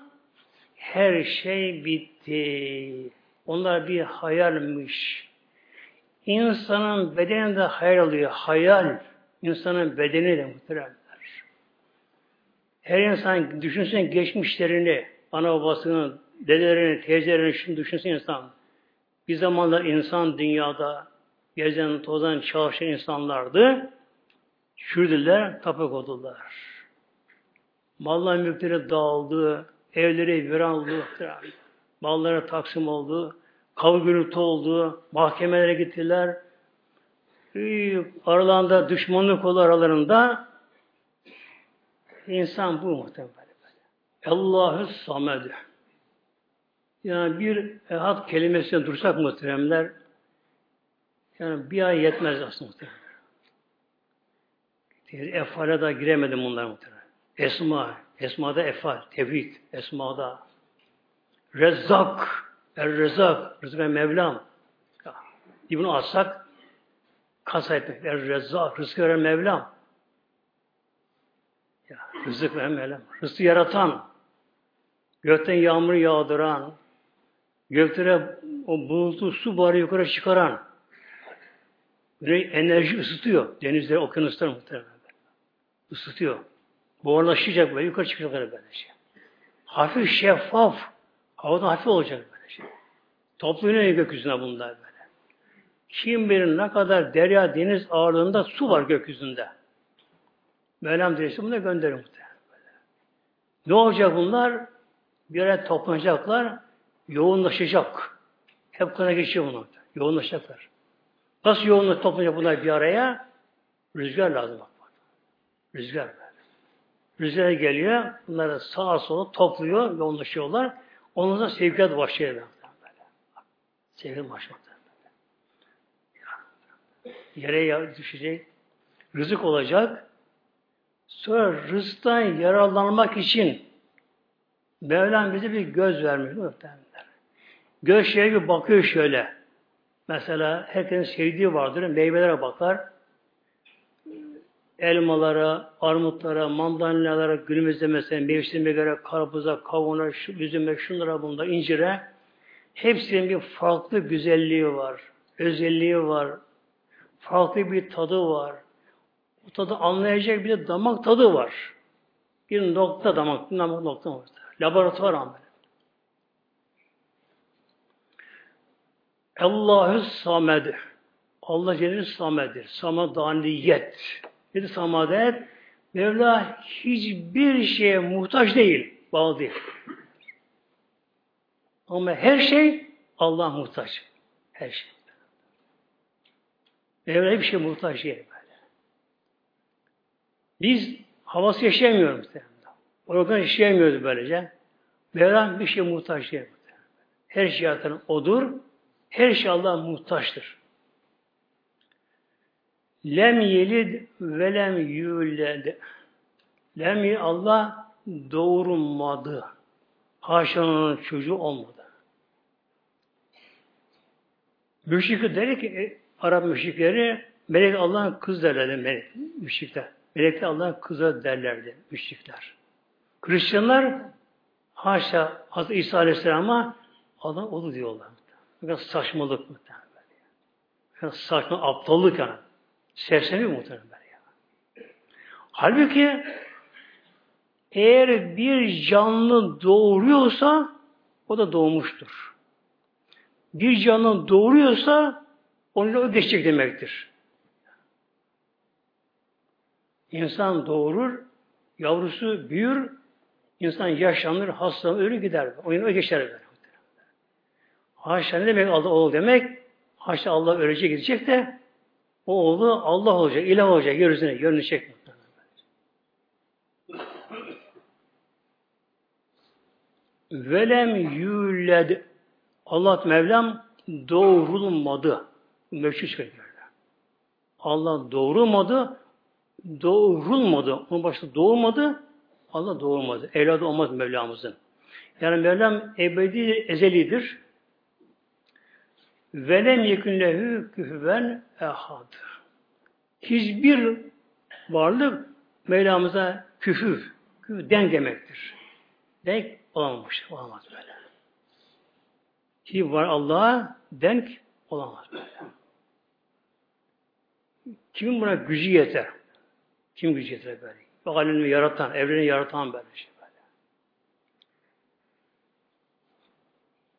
her şey bitti. Onlar bir hayalmiş. İnsanın bedeni de hayal oluyor. Hayal. İnsanın bedeni de muhtemelen. Her insan düşünsün geçmişlerini, ana babasını, dedelerini, teyzelerini şunu düşünsün insan. Bir zamanlar insan dünyada gezen, tozan, çalışan insanlardı. Çürdüler, tapak oldular. Mallar mülkleri dağıldı, evleri viran oldu, mallara taksim oldu, kavga gürültü oldu, mahkemelere gittiler. Aralarında düşmanlık oldu aralarında. İnsan bu muhtemelen. Allahü samed. Yani bir ehad kelimesine dursak muhteremler, yani bir ay yetmez aslında muhteremler. Efale da giremedim bunlar muhterem. Esma, esmada efal, tevhid, esmada. Rezzak, er rezzak, rızkı Mevlam. İbn Asak, kasa etmek, er rezzak, rızkı veren Mevlam. Ya, rızık veren Mevlam. Rızkı yaratan, gökten yağmur yağdıran, göklere o bulutu su barı yukarı çıkaran, böyle enerji ısıtıyor. Denizleri, okyanusları muhtemelen. Isıtıyor. Buharlaşacak böyle, yukarı çıkacak böyle şey. Hafif şeffaf, havada hafif olacak böyle Toplu iniyor gökyüzüne bunlar böyle. Kim bilir ne kadar derya, deniz ağırlığında su var gökyüzünde. Mevlam Diresi bunu gönderir muhtemelen. Ne olacak bunlar? Bir yere toplanacaklar, yoğunlaşacak. Hep kana geçiyor bunlar. Yoğunlaşacaklar. Nasıl yoğunlaşacak toplanacak bunlar bir araya? Rüzgar lazım. Rüzgar. Rüzgar geliyor, bunları sağa sola topluyor, yoğunlaşıyorlar. Ondan sonra sevkiyat başlıyor. Sevkiyat başlıyor. Yere düşecek. Rızık olacak. Sonra rızıktan yararlanmak için Mevlam bize bir göz vermiş. Göz şeye bir bakıyor şöyle. Mesela herkesin sevdiği vardır. Meyvelere bakar. Elmalara, armutlara, mandalinalara, günümüzde mesela mevsimine göre karpuza, kavuna, şu, üzüme, şunlara, bunda, incire. Hepsinin bir farklı güzelliği var. Özelliği var. Farklı bir tadı var. Bu tadı anlayacak bir de damak tadı var. Bir nokta damak, damak nokta var. Laboratuvar ameli. Allahü samed. Allah Celle Samed'dir. Samadaniyet. Nedir samadet? Mevla hiçbir şeye muhtaç değil. Bağlı değil. Ama her şey Allah muhtaç. Her şey. Mevla hiçbir şey muhtaç değil. Böyle. Biz havası yaşayamıyoruz. Organ yaşayamıyoruz böylece. Mevlam bir şey muhtaç değil. Her şey yaratan O'dur. Her şey Allah'a muhtaçtır. Lem yelid ve lem yüled. Lem Allah doğurmadı. Haşa çocuğu olmadı. Müşrik der ki e, Arap müşrikleri melek Allah'ın kız derlerdi melek, müşrikler. Melekler Allah'ın kızı derlerdi müşrikler. Hristiyanlar haşa Hazreti İsa Aleyhisselam'a Allah oldu diyorlar. Biraz saçmalık muhtemelen. Biraz saçma, aptallık yani. Sersemi muhtemelen ya. Halbuki eğer bir canlı doğuruyorsa o da doğmuştur. Bir canlı doğuruyorsa onunla o geçecek demektir. İnsan doğurur, yavrusu büyür, insan yaşlanır, hastalanır, ölü gider. Oyunu geçer. Haşa ne demek Allah oğul demek? Haşa Allah ölecek gidecek de o oğlu Allah olacak, ilah olacak, yeryüzüne görünecek. Velem yüled Allah Mevlam doğrulmadı. Meşhur çıkıyor. Allah doğurmadı, doğrulmadı. Onun başta doğurmadı, Allah doğurmadı. Evladı olmaz Mevlamızın. Yani Mevlam ebedi, ezelidir. Velem yekün lehü küfüven ehad. Hiçbir varlık Mevlamıza küfüv, küfüv den demektir. Denk olamamış, olamaz böyle. Ki var Allah'a denk olamaz. Kimin buna gücü yeter? Kim gücü yeter böyle? O alemi yaratan, evreni yaratan böyle şey böyle.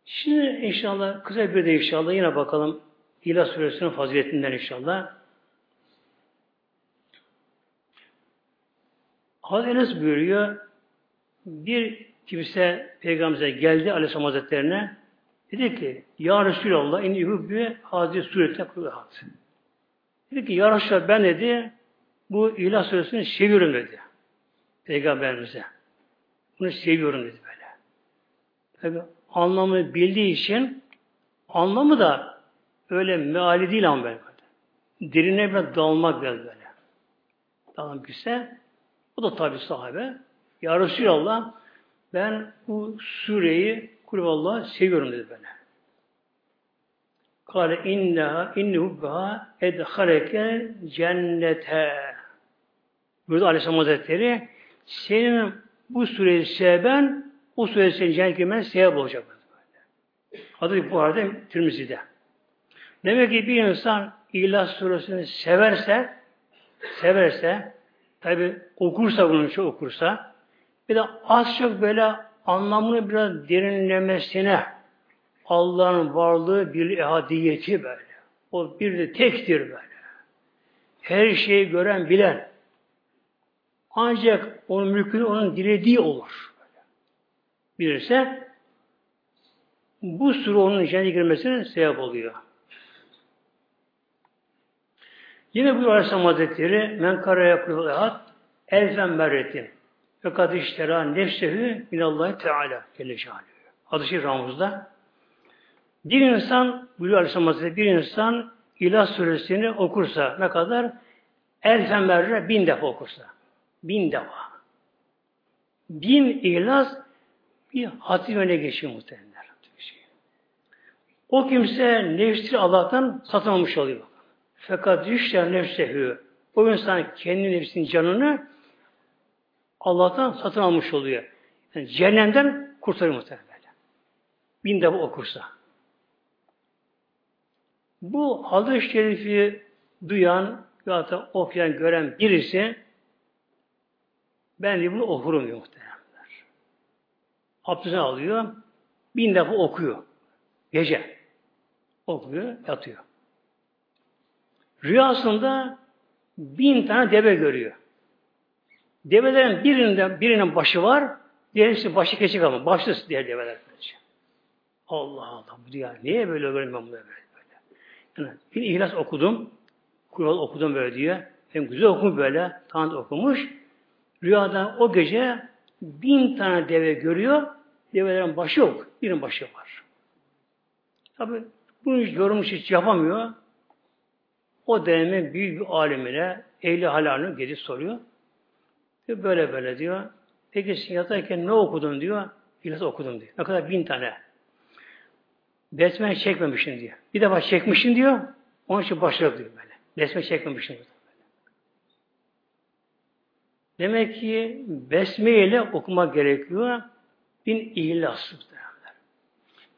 Şimdi inşallah kısa bir de inşallah yine bakalım İlah Suresinin faziletinden inşallah. Hazreti Enes buyuruyor bir kimse Peygamber'e geldi Aleyhisselam Hazretlerine dedi ki Ya Resulallah in yuhubbi hadis surette kulahat. Dedi ki Ya Resulallah ben dedi bu ilah suresini seviyorum dedi. Peygamberimize. Bunu seviyorum dedi böyle. Tabi anlamını bildiği için anlamı da öyle meali değil ama böyle. Derine bir dalmak biraz böyle. Dalmak ise o da tabi sahabe. Ya Resulallah ben bu sureyi Kulüvallah seviyorum dedi böyle. Kale inneha innehu beha edhaleke cennete. Burada Aleyhisselam Hazretleri senin bu sureyi sevben o sureyi senin cennet girmen sebep olacak. Adı bu arada Tirmizi'de. Demek ki bir insan İhlas suresini severse severse tabi okursa bunu çok okursa bir de az çok böyle anlamını biraz derinlemesine Allah'ın varlığı bir ehadiyeti böyle. O bir de tektir böyle. Her şeyi gören, bilen. Ancak onun mülkünü onun dilediği olur. Bilirse bu sürü onun içine girmesine sebep oluyor. Yine bu Aleyhisselam Hazretleri men karaya kulahat elfen merretin ve kad iştera nefsehü minallahi teala Celle Adı şey Ramuz'da. Bir insan, buyuruyor Aleyhisselam Hazretleri, bir insan İlah suresini okursa ne kadar? Elfen merre bin defa okursa. Bin defa. Bin İhlas bir hatim öne geçiyor muhtemelenler. O kimse nefsini Allah'tan satın almış oluyor. Fakat düşler nefsehü. O insan kendi nefsinin canını Allah'tan satın almış oluyor. Yani cehennemden kurtarır muhtemelen. Bin defa okursa. Bu hadis-i şerifi duyan ya da okuyan, gören birisi ben de bunu okurum diyor muhtemelenler. Abdestini alıyor, bin defa okuyor. Gece. Okuyor, yatıyor. Rüyasında bin tane deve görüyor. Develerin birinden birinin başı var, diğerisi başı keçik ama başlısı diğer develer. Allah Allah bu diyor. Niye böyle görüyorum ben bunu böyle? Yani bir ihlas okudum, kural okudum böyle diye. Hem güzel okumuş böyle, tanrı okumuş. Rüyada o gece bin tane deve görüyor. Develerin başı yok. Birinin başı var. Tabi bunu yorummuş hiç yapamıyor. O dönemin büyük bir alimine, ehli halalını gidip soruyor. Ve böyle böyle diyor. Peki sen yatarken ne okudun diyor. İhlas okudum diyor. Ne kadar bin tane. Besmele çekmemişsin diyor. Bir defa çekmişsin diyor. Onun için başarılı diyor böyle. Besmele çekmemişsin diyor. Demek ki besmele ile okumak gerekiyor. Bin ihlas.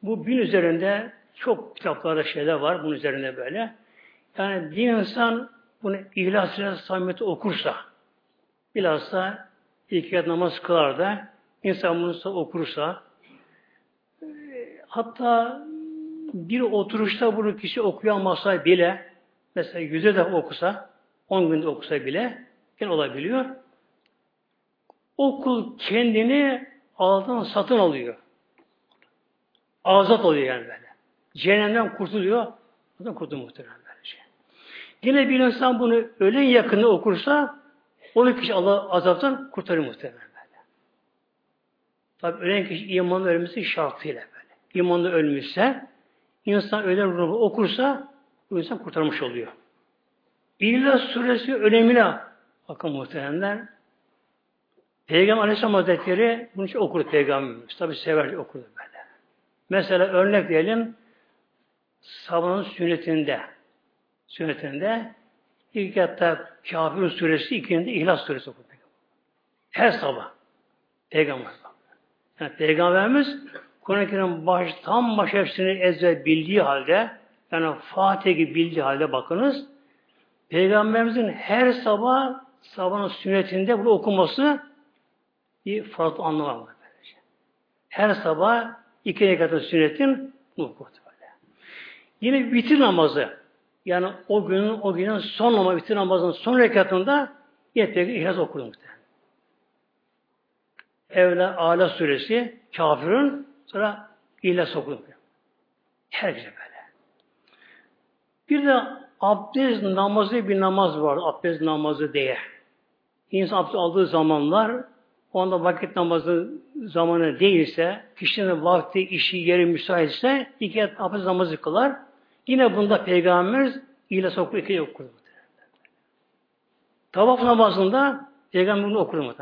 Bu bin üzerinde çok kitaplarda şeyler var bunun üzerinde böyle. Yani bir insan bunu ihlas ile samimiyeti okursa bilhassa ilk namaz kılar da insan bunu okursa hatta bir oturuşta bunu kişi okuyamasa bile mesela yüze de okusa on günde okusa bile yine olabiliyor. Okul kendini Allah'tan satın alıyor. Azat oluyor yani böyle. Cehennemden kurtuluyor. Buradan kurtuluyor muhtemelen böylece. Yine bir insan bunu ölen yakını okursa onu kişi Allah azaptan kurtarır muhtemelen böyle. Tabi ölen kişi imanla ölmesi şartıyla böyle. İmanla ölmüşse insan ölen ruhu okursa bu insan kurtarmış oluyor. İlla suresi önemine bakın muhteremler. Peygamber Aleyhisselam Hazretleri bunu için okurdu Peygamberimiz. Tabi sever okurdu böyle. Mesela örnek diyelim sabahın sünnetinde sünnetinde ilk hatta Kafir suresi ikinci İhlas suresi okudu. Her sabah. Peygamber. Yani Peygamberimiz Kur'an-ı Kerim baş, tam baş hepsini ezber bildiği halde yani Fatih gibi bildiği halde bakınız Peygamberimizin her sabah sabahın sünnetinde bunu okuması bir farklı anlamı var. Her sabah iki rekatın sünnetin bu. Yine bitir namazı yani o günün o günün son namazı bitir namazının son rekatında peki ihlas okudu muhtemelen. Evla Ala suresi kafirin sonra ihlas okudu. Herkese böyle. Bir de abdest namazı bir namaz var. Abdest namazı diye. İnsan abdest aldığı zamanlar onda vakit namazı zamanı değilse, kişinin vakti, işi, yeri müsaitse iki abdest namazı kılar. Yine bunda Peygamberimiz İhlas okur, iki okur. Tavaf namazında Peygamber bunu okur mu?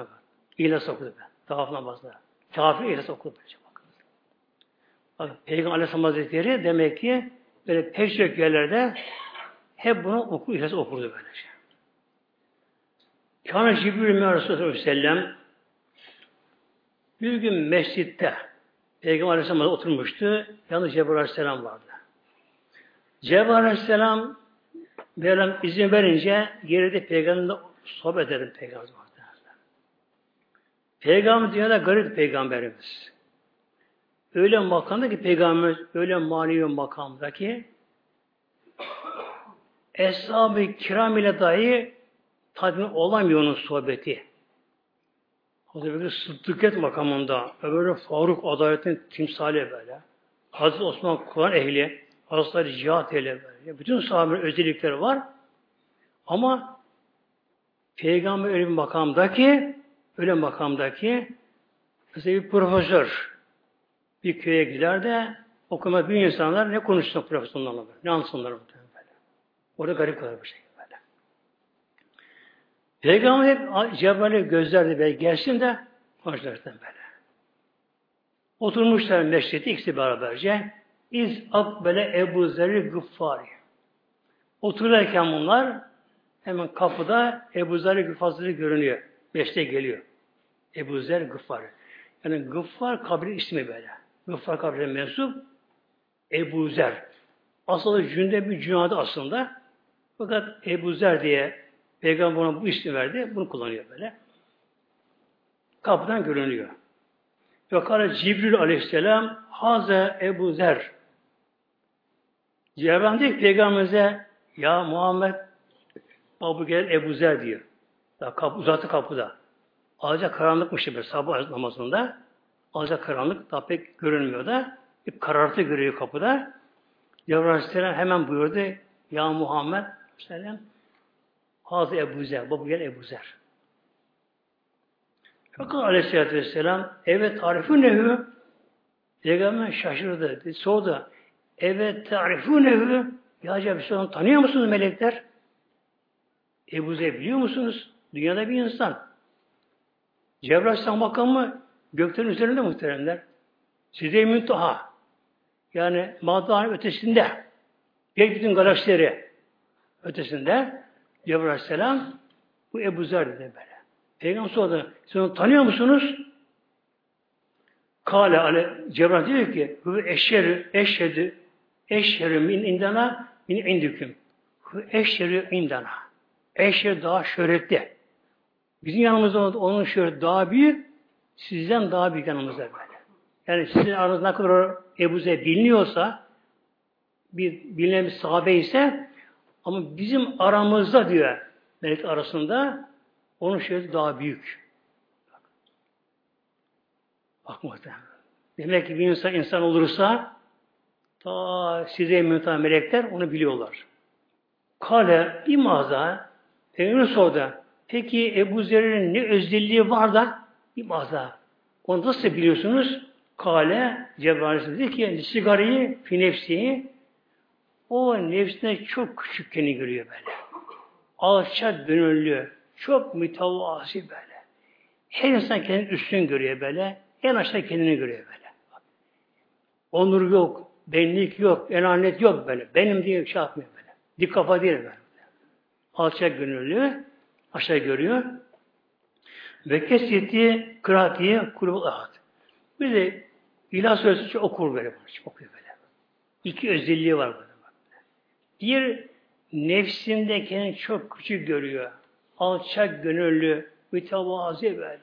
İhlas okur. Tavaf namazında. Kafir İhlas okur. Bak, Peygamber Aleyhisselam Hazretleri demek ki böyle pek çok yerlerde hep bunu oku, İhlas okurdu böylece. Kâne Cibril mi Aleyhisselam bir gün mescitte Peygamber Aleyhisselam oturmuştu. Yalnız Cebrail Aleyhisselam vardı. Cebrail Aleyhisselam Mevlam izin verince geride peygamberle sohbet ederim peygamber. Peygamber dünyada garip peygamberimiz. Öyle makamda ki peygamber öyle manevi makamda ki Eshab-ı kiram ile dahi tatmin olamıyor onun sohbeti. Hazreti Bekir Sıddıket makamında, öbürü Faruk adaletin timsali böyle. Hazreti Osman Kur'an ehli, Hazreti cihat ehli böyle. Bütün sahabenin özellikleri var. Ama Peygamber öyle bir makamdaki, öyle makamdaki mesela bir profesör bir köye gider de okuma bir insanlar ne konuşsun profesörlerle ne ansınlar böyle. Orada garip kalır bir şey böyle. Peygamber hep Cebrail'e gözlerdi böyle gelsin de konuşlardan böyle. Oturmuşlar meşreti ikisi beraberce. İz akbele Ebu Zerri Gıffari. Otururken bunlar hemen kapıda Ebu Zerri Gıffari görünüyor. Beşte geliyor. Ebu Zer Gıffari. Yani Gıffar kabri ismi böyle. Gıffar kabrine mensup Ebu Zer. Aslında cünde bir cünadı aslında. Fakat Ebu Zer diye Peygamber ona bu ismi verdi. Bunu kullanıyor böyle. Kapıdan görünüyor. Ve kara Cibril aleyhisselam Haze Ebu Zer. Cebrail diyor ki Peygamberimize ya Muhammed Abu gel Ebu Zer diyor. Daha kapı, uzatı kapıda. Azıcık karanlıkmış bir sabah namazında. Azıcık karanlık daha pek görünmüyor da. Bir karartı görüyor kapıda. Cebrail Aleyhisselam hemen buyurdu. Ya Muhammed Aleyhisselam Hazı Ebu Zer. Babu gel Ebu Zer. Fakat Aleyhisselatü Vesselam evet tarifi nehu Peygamber şaşırdı. Sordu. Evet tarifu nehu Ya onu tanıyor musunuz melekler? Ebu Zer biliyor musunuz? Dünyada bir insan. Cebrail Aleyhisselam makamı göklerin üzerinde muhteremler. Size müntaha. Yani maddenin ötesinde. Gel bütün galaksileri ötesinde Cebrail Aleyhisselam bu Ebu Zer dedi böyle. Peygamber sordu. Siz onu tanıyor musunuz? Kale ale Cebrail diyor ki eşşerü eşhedü eşşerü min indana min indüküm. Eşşerü indana. Eşşer daha şöhretli. Bizim yanımızda onun şöhreti daha büyük, sizden daha büyük yanımızda böyle. Yani sizin aranızda ne kadar Ebu Zer biliniyorsa, bir bilinen bir sahabe ise ama bizim aramızda diyor melek arasında onun şöhreti daha büyük. Bak muhtemelen. Demek ki bir insan insan olursa ta size müntah melekler onu biliyorlar. Kale imaza Peygamber sordu. Peki Ebu Zer'in ne özelliği var da imaza? Onu nasıl biliyorsunuz? Kale Cebrail dedi ki sigarayı fi nefsi o nefsine çok küçükken görüyor böyle. Alçak gönüllü, çok mütevazı böyle. Her insan kendini üstün görüyor böyle. En aşağı kendini görüyor böyle. Onur yok, benlik yok, enanet yok böyle. Benim diye şey yapmıyor böyle. Dik kafa değil böyle. Alçak gönüllü, aşağı görüyor. Ve kesiyeti kıraatiye kulübü ahad. Bir de İlah Suresi okur böyle. Okuyor böyle. İki özelliği var burada. Bir, nefsinde kendini çok küçük görüyor. Alçak gönüllü, mütevazi böyle.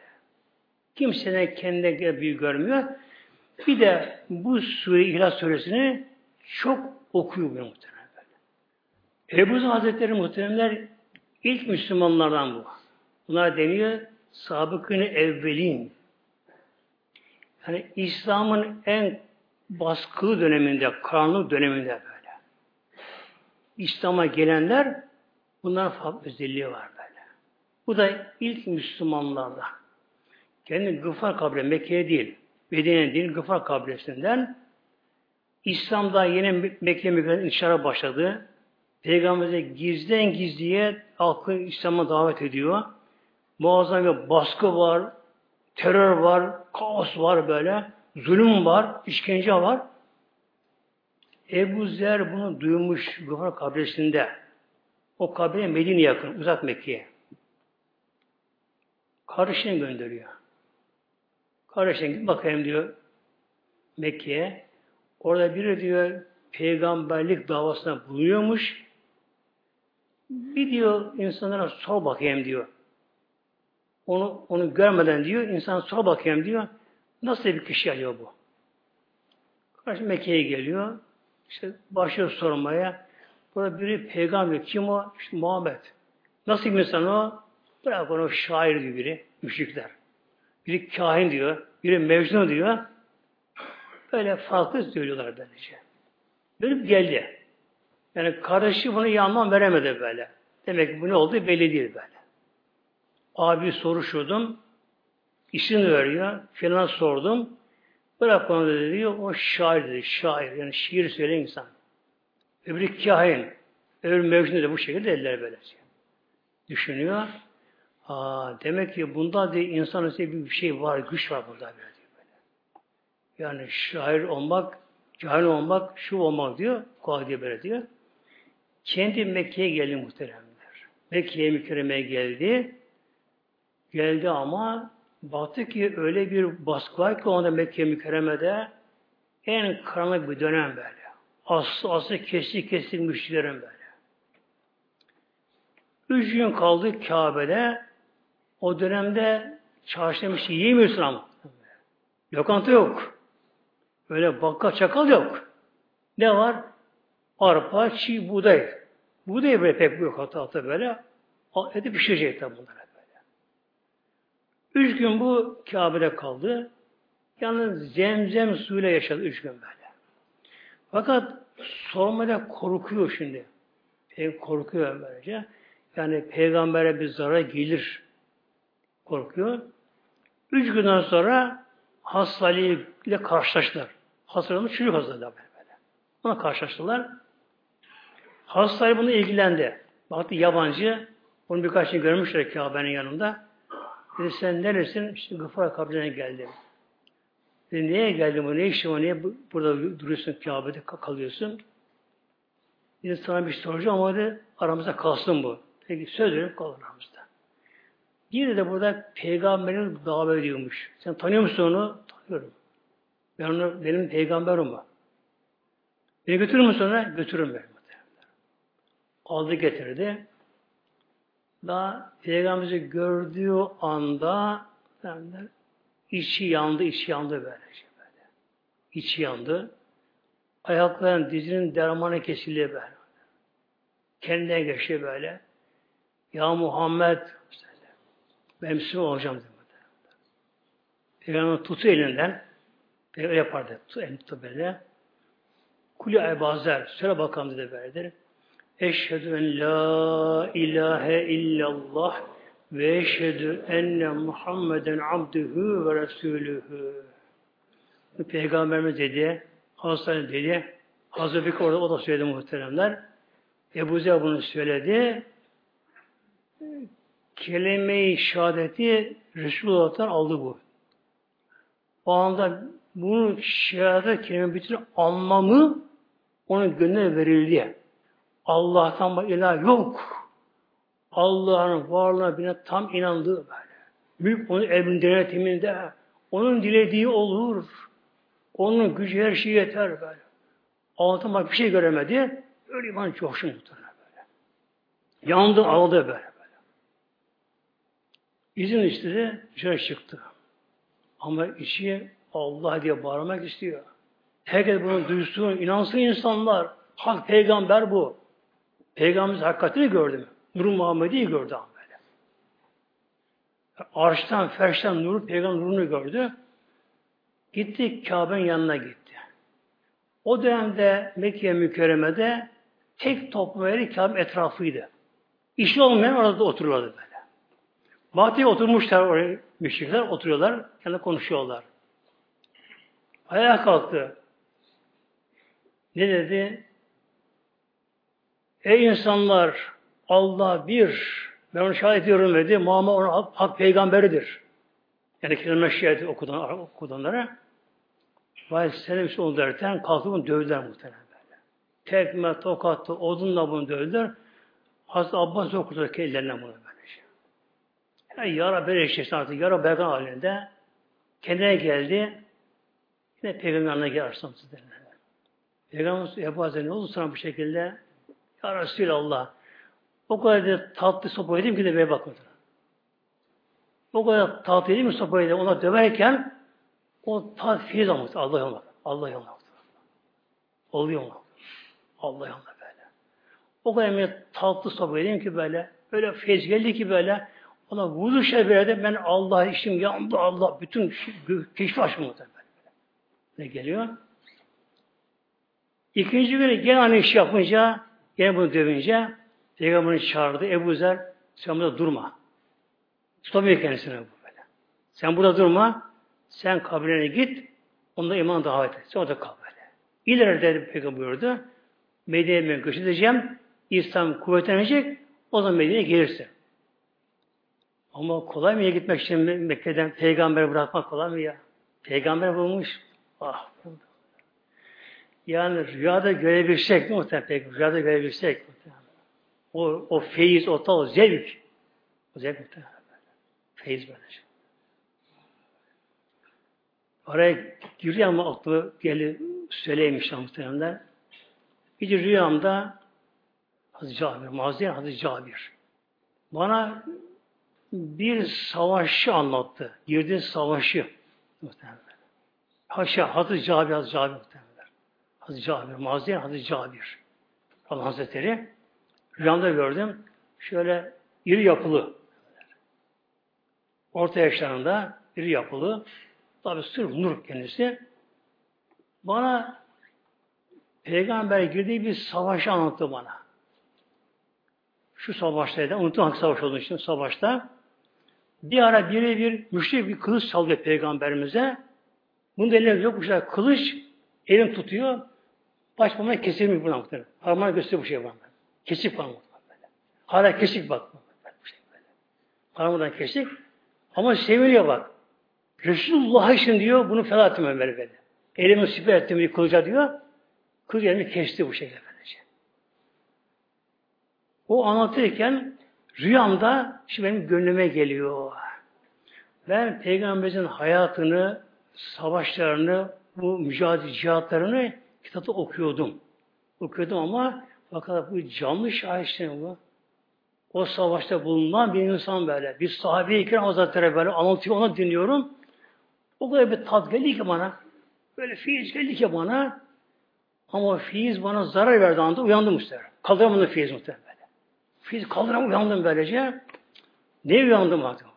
Kimsene kendine büyük görmüyor. Bir de bu sure İhlas suresini çok okuyor bu muhtemelen. Ebu Hazretleri muhteremler ilk Müslümanlardan bu. Bunlar deniyor sabıkını evvelin. Yani İslam'ın en baskılı döneminde, karanlık döneminde böyle. İslam'a gelenler bunların farklı özelliği var böyle. Bu da ilk Müslümanlarda. Kendi Gıfar kabri, Mekke'ye değil, Medine değil, Gıfar kabilesinden İslam'da yeni Mekke Mekke'nin inşara başladı. Peygamber'e gizden gizliye halkı İslam'a davet ediyor. Muazzam bir baskı var, terör var, kaos var böyle, zulüm var, işkence var. Ebu Zer bunu duymuş Gıfar kabilesinde. O kabile Medine yakın, uzak Mekke'ye. Kardeşini gönderiyor. Kardeşine git bakayım diyor Mekke'ye. Orada biri diyor peygamberlik davasına bulunuyormuş. Bir diyor insanlara sor bakayım diyor. Onu onu görmeden diyor insan sor bakayım diyor. Nasıl bir kişi acaba bu? Karşı Mekke'ye geliyor. İşte başlıyor sormaya. Burada biri peygamber. Kim o? İşte Muhammed. Nasıl bir insan o? Bırak onu şair diyor biri. Müşrikler. Biri kahin diyor. Biri mecnun diyor. Böyle farklı söylüyorlar böylece. Böyle geldi. Yani kardeşi bunu yanman veremedi böyle. Demek ki bu ne oldu belli değil böyle. Abi soruşurdum. İsim veriyor. Filan sordum. Bırak onu dedi diyor. O şair dedi. Şair. Yani şiir söyleyen insan. Öbürü kahin. Öbürü mevcut de bu şekilde dediler böylece. Düşünüyor. Aa, demek ki bunda diye insan üstünde bir şey var, güç var burada böyle. Yani şair olmak, cahil olmak, şu olmak diyor, kolay diye böyle diyor. Kendi Mekke'ye geldi muhteremler. Mekke'ye mükerremeye geldi. Geldi ama baktı ki öyle bir baskı var ki onda Mekke mükerremede en karanlık bir dönem böyle. Aslı aslı kesti müşrilerin böyle. Üç gün kaldı Kabe'de. O dönemde çarşıda bir şey yiyemiyorsun ama. Lokanta yok. Öyle bakkal çakal yok. Ne var? Arpa, çiğ, buğday. Buğday böyle pek yok hatta hatta böyle. Eti pişirecek tabi bunlara böyle. Üç gün bu Kabe'de kaldı. Yalnız zemzem suyuyla yaşadı üç gün böyle. Fakat sormada korkuyor şimdi. Pek korkuyor böylece. Yani peygambere bir zarar gelir korkuyor. Üç günden sonra hastalığıyla karşılaştılar. Hastalığımız çocuk hastalığı böyle. Ona karşılaştılar. Hastayı bunu ilgilendi. Baktı yabancı. Onu birkaç gün görmüşler Kabe'nin yanında. Dedi sen neresin? İşte Gıfar kabrine geldim. Dedi niye geldin bu? Ne işin var? Niye burada duruyorsun Kabe'de kalıyorsun? Dedi sana bir şey soracağım ama dedi, aramızda kalsın bu. Peki söz verip kalın aramızda. Bir de burada peygamberin davet ediyormuş. Sen tanıyor musun onu? Tanıyorum. Ben onu, benim peygamberim o. Beni götürür mü sonra? Götürürüm ben. Aldı getirdi. Daha peygamberi gördüğü anda derler, içi yandı, içi yandı böyle. böyle. İçi yandı. Ayakların dizinin dermanı kesildi böyle. Kendine geçti böyle. Ya Muhammed ben Müslüman olacağım dedi. Peygamber tutu elinden Peygamber yapardı. Tutu elini tutu böyle. Kulü aybazer. Söyle bakalım dedi böyledir. Eşhedü en la ilahe illallah ve eşhedü enne Muhammeden abdühü ve resulühü. Peygamberimiz dedi, Hazreti dedi, Hazreti orada o da söyledi muhteremler. Ebu Zer bunu söyledi. Kelime-i şehadeti Resulullah'tan aldı bu. O anda bunun şehadet kelime bütün anlamı onun gönlüne verildi. Allah'tan bak ilah yok. Allah'ın varlığına bile tam inandığı böyle. Büyük onun evin denetiminde onun dilediği olur. Onun gücü her şey yeter böyle. Allah'tan bir şey göremedi. Öyle iman çok şunu böyle. Yandı, aldı böyle. İzin istedi, dışarı çıktı. Ama içi Allah diye bağırmak istiyor. Herkes bunu duysun, inansın insanlar. Hak peygamber bu. Peygamberimiz hakikatini gördü? Nur Muhammed'i gördü ama. Arştan, ferşten nuru, peygamber nurunu gördü. Gitti Kabe'nin yanına gitti. O dönemde Mekke mükerremede tek toplum yeri Kabe etrafıydı. İşi olmayan orada oturuyorlardı Batı'ya oturmuşlar oraya müşrikler, oturuyorlar, kendi konuşuyorlar. Ayağa kalktı. Ne dedi? Ey insanlar! Allah bir. Ben onu şahit ediyorum dedi. Muhammed onun hak, hak peygamberidir. Yani kelime şahit okudan, okudanlara. Vay işte onu derken kalkıp bunu dövdüler muhtemelen. Tekme, tokattı, odunla bunu dövdüler. Hazreti Abbas okudu ellerine bunu. Yani yara böyle işte artık yara bergan halinde kendine geldi. Yine peygamber yanına geldi Aleyhisselam. Peygamber Ebu Hazretleri ne oldu sana bu şekilde? Ya Resulallah o kadar da tatlı sopa yedim ki de beye bakmadı. O kadar tatlı yedim ki sopa yedim. Ona döverken o tat fiiz almıştı. Allah yoluna. Allah yoluna. Oluyor mu? Allah yoluna böyle. O kadar bir tatlı sopa yedim ki böyle öyle feyz geldi ki böyle ona şey böyle ben Allah işim yandı Allah bütün keşfi böyle. Ne geliyor? İkinci günü gene aynı iş yapınca gene bunu dövünce Peygamberin çağırdı. Ebu Zer sen burada durma. Tutamıyor kendisine bu böyle. Sen burada durma. Sen kabrine git. Onda iman davet et. Sen orada kal böyle. İleride Peygamber buyurdu. Medine'ye ben göç. İslam kuvvetlenecek. O zaman Medine'ye gelirsin. Ama kolay mı ya gitmek için Mekke'den peygamber bırakmak kolay mı ya? Peygamber bulmuş. Ah yani rüyada görebilsek muhtemelen pek rüyada görebilsek muhtemelen. O, o feyiz, o tal, zevk. O zevk muhtemelen. Feyiz böyle. Oraya giriyor ama aklı gelip söyleymiş muhtemelen. Bir rüyamda Hazreti Cabir, Maziyen Hazreti Cabir. Bana bir savaşı anlattı. Girdiği savaşı. Haşa Hazreti Cabir, Hazreti Cabir muhtemelen. Hazreti Cabir, Maziyen Hazreti Cabir. Allah Hazretleri rüyamda gördüm. Şöyle iri yapılı. Orta yaşlarında iri yapılı. Tabi sırf nur kendisi. Bana peygamber girdiği bir savaşı anlattı bana. Şu savaştaydı. Unuttum hangi savaş olduğunu için savaşta. Bir ara biri bir müşrik bir kılıç sallıyor peygamberimize. Bunun elinde yokmuşlar. Kılıç elim tutuyor. Baş parmağı kesilmiş buna muhtemelen. Parmağı gösteriyor bu şey var. Kesik parmağı böyle. Hala kesik bak. Parmağından kesik. Ama seviliyor bak. Resulullah için diyor bunu feda ettim Ömer böyle. Elimi süper ettim bir kılıca diyor. Kılıç elimi kesti bu şekilde böylece. O anlatırken rüyamda şimdi benim gönlüme geliyor. Ben Peygamberimizin hayatını, savaşlarını, bu mücadele cihatlarını kitapta okuyordum. Okuyordum ama fakat bu canlı şahitlerim bu. O savaşta bulunan bir insan böyle. Bir sahabe-i kiram hazretleri böyle anlatıyor, onu dinliyorum. O kadar bir tat geldi ki bana. Böyle fiiz geldi ki bana. Ama fiiz bana zarar verdi anda uyandım muhtemelen. Kaldıramadım fiiz muhtemelen Fiiz kaldıram uyandım böylece. Ne uyandım artık?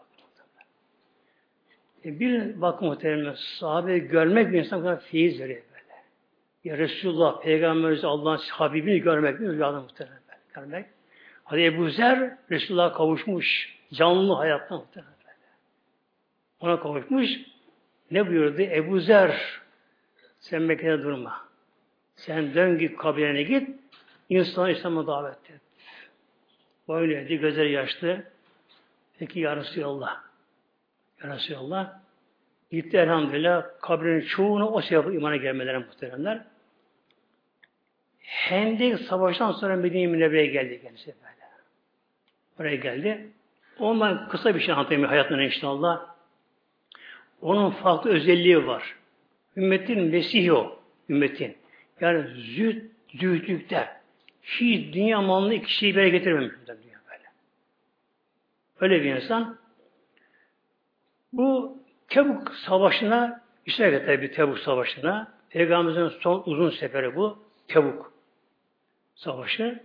E bir bakın muhtemelen sahabe görmek bir insan kadar fiiz veriyor böyle. Ya Resulullah, Peygamberimiz Allah'ın Habibini görmek bir rüyada muhtemelen böyle. Görmek. Hadi Ebu Zer Resulullah'a kavuşmuş. Canlı hayatta muhtemelen böyle. Ona kavuşmuş. Ne buyurdu? Ebu Zer sen Mekke'de durma. Sen dön git kabilene git. İnsanı İslam'a davet et. Eğdi, gözleri yaşlı. Peki ya Resulallah. Ya Resulallah. Gitti elhamdülillah kabrin çoğunu o sebeple imana gelmelerine muhteremler. Hendek Savaşı'ndan sonra Medine-i Münevve'ye geldi kendisi böyle. Oraya geldi. Ondan kısa bir şey anlatayım hayatından inşallah. Onun farklı özelliği var. Ümmetin vesihi o. Ümmetin. Yani züht, zühtükte hiç dünya malını iki şeyi bir getirmemiş. Böyle. Öyle bir insan. Bu Tebuk Savaşı'na iştirak etti Tebuk Savaşı'na. Peygamberimizin son uzun seferi bu. Tebuk Savaşı.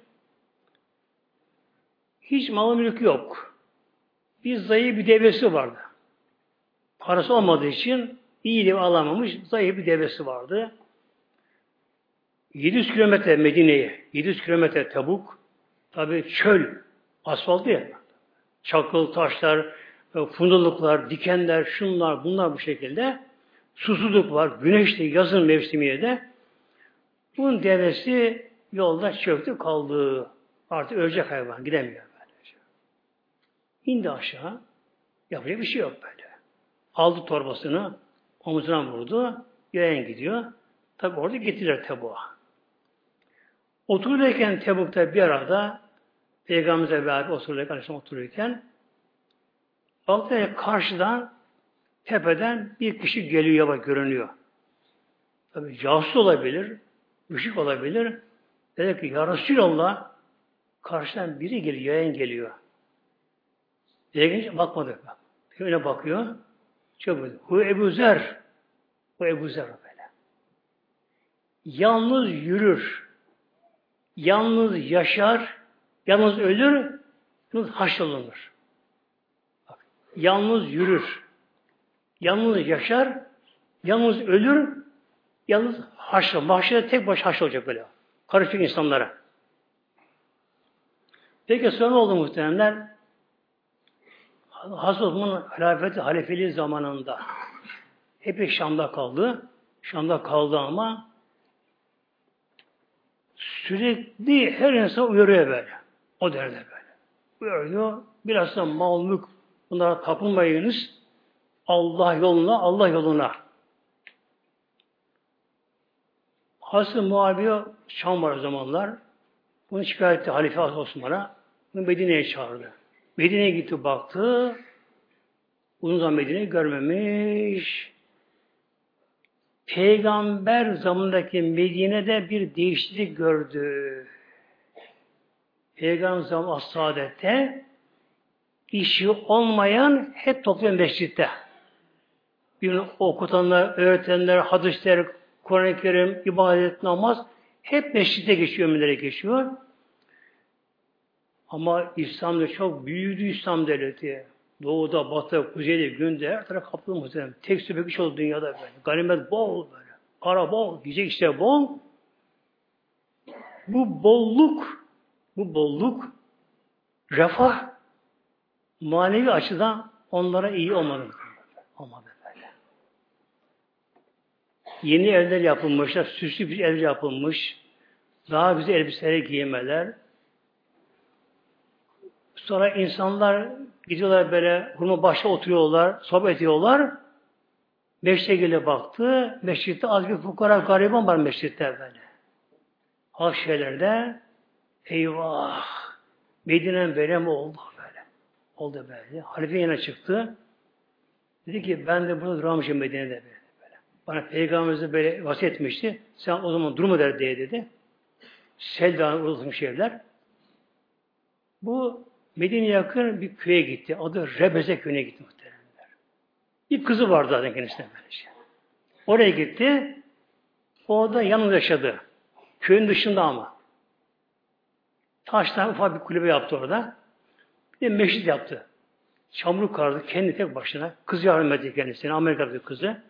Hiç malı mülk yok. Bir zayıf bir devesi vardı. Parası olmadığı için iyi alamamış, zayıf bir devesi vardı. 700 kilometre Medine'ye, 700 kilometre Tebuk, tabi çöl, asfalt değil. Çakıl, taşlar, funduluklar, dikenler, şunlar, bunlar bu şekilde. Susuzluk var, güneşli, yazın mevsimiyle de. Bunun devesi yolda çöktü kaldı. Artık ölecek hayvan, gidemiyor böylece. İndi aşağı, yapacak bir şey yok böyle. Aldı torbasını, omuzuna vurdu, yayan gidiyor. Tabi orada getirir Tebuk'a. Otururken Tebuk'ta bir arada Peygamberimize beraber otururken, Aleyhisselam otururken baktı karşıdan tepeden bir kişi geliyor yavaş görünüyor. Tabi casus olabilir, müşrik olabilir. Dedi ki ya Resulallah karşıdan biri geliyor, yayan geliyor. Gelince bakmadı. Öyle bakıyor. Çok Hu Ebu Zer. Bu Ebu Zer böyle. Yalnız yürür. Yalnız yaşar. Yalnız ölür. Yalnız haşrolunur. Yalnız yürür. Yalnız yaşar. Yalnız ölür. Yalnız haşrol. Mahşerde tek baş haşr olacak böyle. Karışık insanlara. Peki sonra oldu muhteremler? Hazreti Osman'ın halifeti, halifeliği zamanında epey Şam'da kaldı. Şam'da kaldı ama sürekli her insan uyarıyor böyle. O derdi böyle. Uyarıyor. Biraz da mülk bunlara tapınmayınız. Allah yoluna, Allah yoluna. Hazreti Muaviye Şam var o zamanlar. Bunu şikayet Halife Osman'a. Bunu Medine'ye çağırdı. Medine'ye gitti baktı. Uzun zaman Medine'yi görmemiş. Peygamber zamanındaki Medine'de bir değişiklik gördü. Peygamber zaman saadette işi olmayan hep topluyor mescitte. Bir okutanlar, öğretenler, hadisler, Kur'an-ı Kerim, ibadet, namaz hep mescitte geçiyor, ömürlere geçiyor. Ama İslam'da çok büyüdü İslam devleti. Doğuda, batıda, kuzeyde, günde her taraf kaplı muhtemelen. Tek sübek iş oldu dünyada böyle. Ganimet bol böyle. Para bol, yiyecek işte bol. Bu bolluk, bu bolluk, refah, manevi açıdan onlara iyi olmadı. Olmadı böyle. Yeni evler yapılmışlar, süslü bir ev yapılmış. Daha güzel elbiseler giymeler, Sonra insanlar gidiyorlar böyle hurma başta oturuyorlar, sohbet ediyorlar. Meşte gele baktı. Meşritte az bir fukara gariban var meşritte böyle. Halk şeylerde eyvah Medine'nin böyle mi oldu böyle. oldu böyle. Halife yine çıktı. Dedi ki ben de burada duramışım Medine'de böyle. Bana Peygamberimiz böyle vasiyet etmişti. Sen o zaman durma der diye dedi. Selda'nın uzatılmış evler. Bu Medine'ye yakın bir köye gitti. Adı Rebeze köyüne gitti muhteremler. Bir kızı vardı zaten kendisine böylece. Oraya gitti. Orada yalnız yaşadı. Köyün dışında ama. Taştan ufak bir kulübe yaptı orada. Bir de meşrit yaptı. Çamur kardı kendi tek başına. Kız yardım etti kendisine. Amerika'da bir kızı.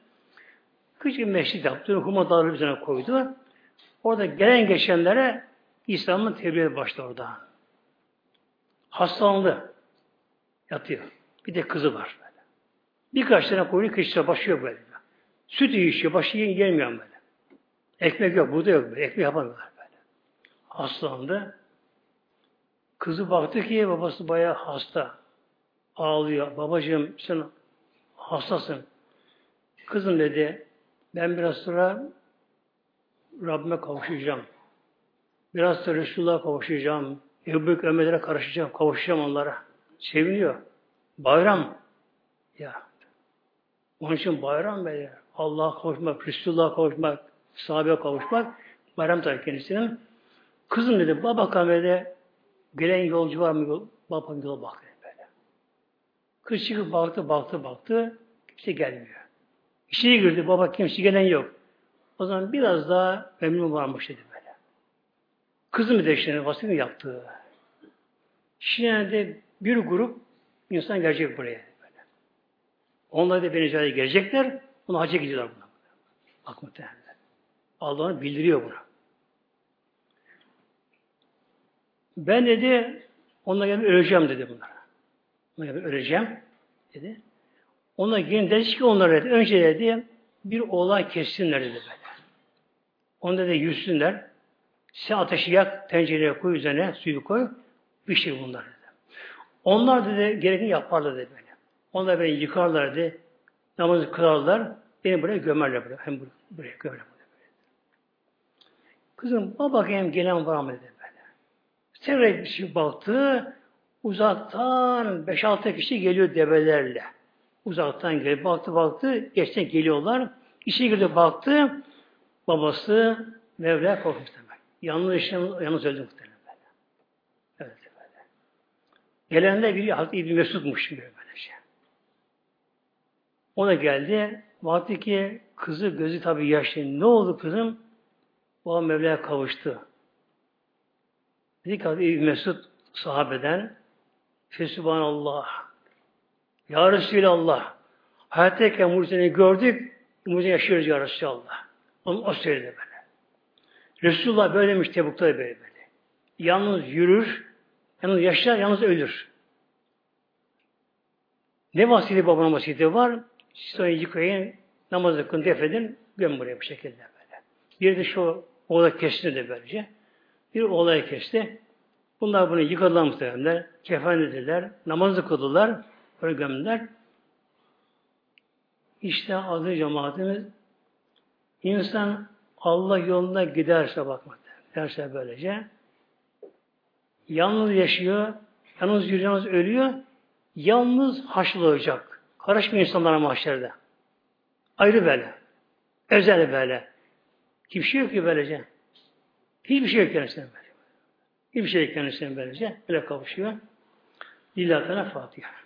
Küçük bir meşrit yaptı. Huma dağları üzerine koydu. Orada gelen geçenlere İslam'ın tebliği başladı orada. Hastalandı. Yatıyor. Bir de kızı var böyle. Birkaç tane koyun kışta başlıyor böyle. Süt içiyor, başı yiyin gelmiyor böyle. Ekmek yok, burada yok böyle. Ekmek yapamıyorlar böyle. Hastalandı. Kızı baktı ki babası bayağı hasta. Ağlıyor. Babacığım sen hastasın. Kızım dedi, ben biraz sonra Rabbime kavuşacağım. Biraz sonra Resulullah'a kavuşacağım. Ebu Bekir Ömer'e karışacağım. Kavuşacağım onlara. Seviniyor. Bayram. Ya. Onun için bayram böyle. Allah'a kavuşmak, Resulullah'a kavuşmak, sahabeye kavuşmak bayram tabii kendisinin. Kızım dedi, baba kamerada gelen yolcu var mı? Baba yola bak böyle. Kız çıkıp baktı, baktı, baktı. Kimse gelmiyor. İçeri girdi, baba kimse gelen yok. O zaman biraz daha memnun varmış dedi böyle. Kızım bir de işte vasiyetini yaptı. Şimdi de bir grup insan gelecek buraya. Böyle. Onlar da beni cahil gelecekler. Bunu hacca gidiyorlar buna. Bak muhtemelen. Allah'ın bildiriyor bunu. Ben dedi onunla gelip öleceğim dedi bunlara. Onunla gelip öleceğim dedi. Ona gelin dedi ki onlara dedi. Önce dedi bir olay kessinler dedi böyle. Onda da yüzsünler. Sen ateşi yak, tencereye koy üzerine, suyu koy. Bir şey bunlar dedi. Onlar dedi gerekeni yaparlar dedi böyle. Onlar beni yıkarlar dedi. Namazı kılarlar. Beni buraya gömerler buraya. Hem buraya gömerler. Böyle. Kızım baba bakayım gelen var mı dedi böyle. Tekrar bir şey baktı. Uzaktan 5-6 kişi geliyor develerle. Uzaktan geliyor. Baktı baktı. Geçten geliyorlar. İşe girdi baktı. Babası Mevla'ya korkmuş demek. Yalnız, yalnız öldü muhtemelen böyle. Evet böyle. Gelende biri Hazreti İbni Mesud'muş böyle böylece. O da geldi. Baktı ki kızı gözü tabii yaşlı. Ne oldu kızım? O Mevla'ya kavuştu. Dedi ki Hazreti İbni Mesud sahabeden Fesubhanallah. Ya Resulallah. Hayattayken mucizeni gördük. Mucize yaşıyoruz ya Resulallah. Onu o söyledi böyle. Resulullah böylemiş Tebuk'ta böyle böyle. Yalnız yürür, yalnız yaşar, yalnız ölür. Ne vasiyeti babanın vasiyeti var? Siz onu yıkayın, namazı kılın, defedin, göm buraya bu şekilde böyle. Bir de şu oğlak kesti de böylece. Bir olay kesti. Bunlar bunu yıkadılar muhtemelenler, kefenlediler, namazı kıldılar, böyle gömdüler. İşte adı cemaatimiz İnsan Allah yoluna giderse bakmak derse böylece yalnız yaşıyor, yalnız yürüyor, yalnız ölüyor, yalnız haşlanacak. Karışmıyor insanlara mahşerde. Ayrı böyle. Özel böyle. Hiçbir şey yok ki böylece. Hiçbir şey yok kendisine böyle. Hiçbir şey yok kendisine böylece. Böyle kavuşuyor. Lillahi Teala Fatiha.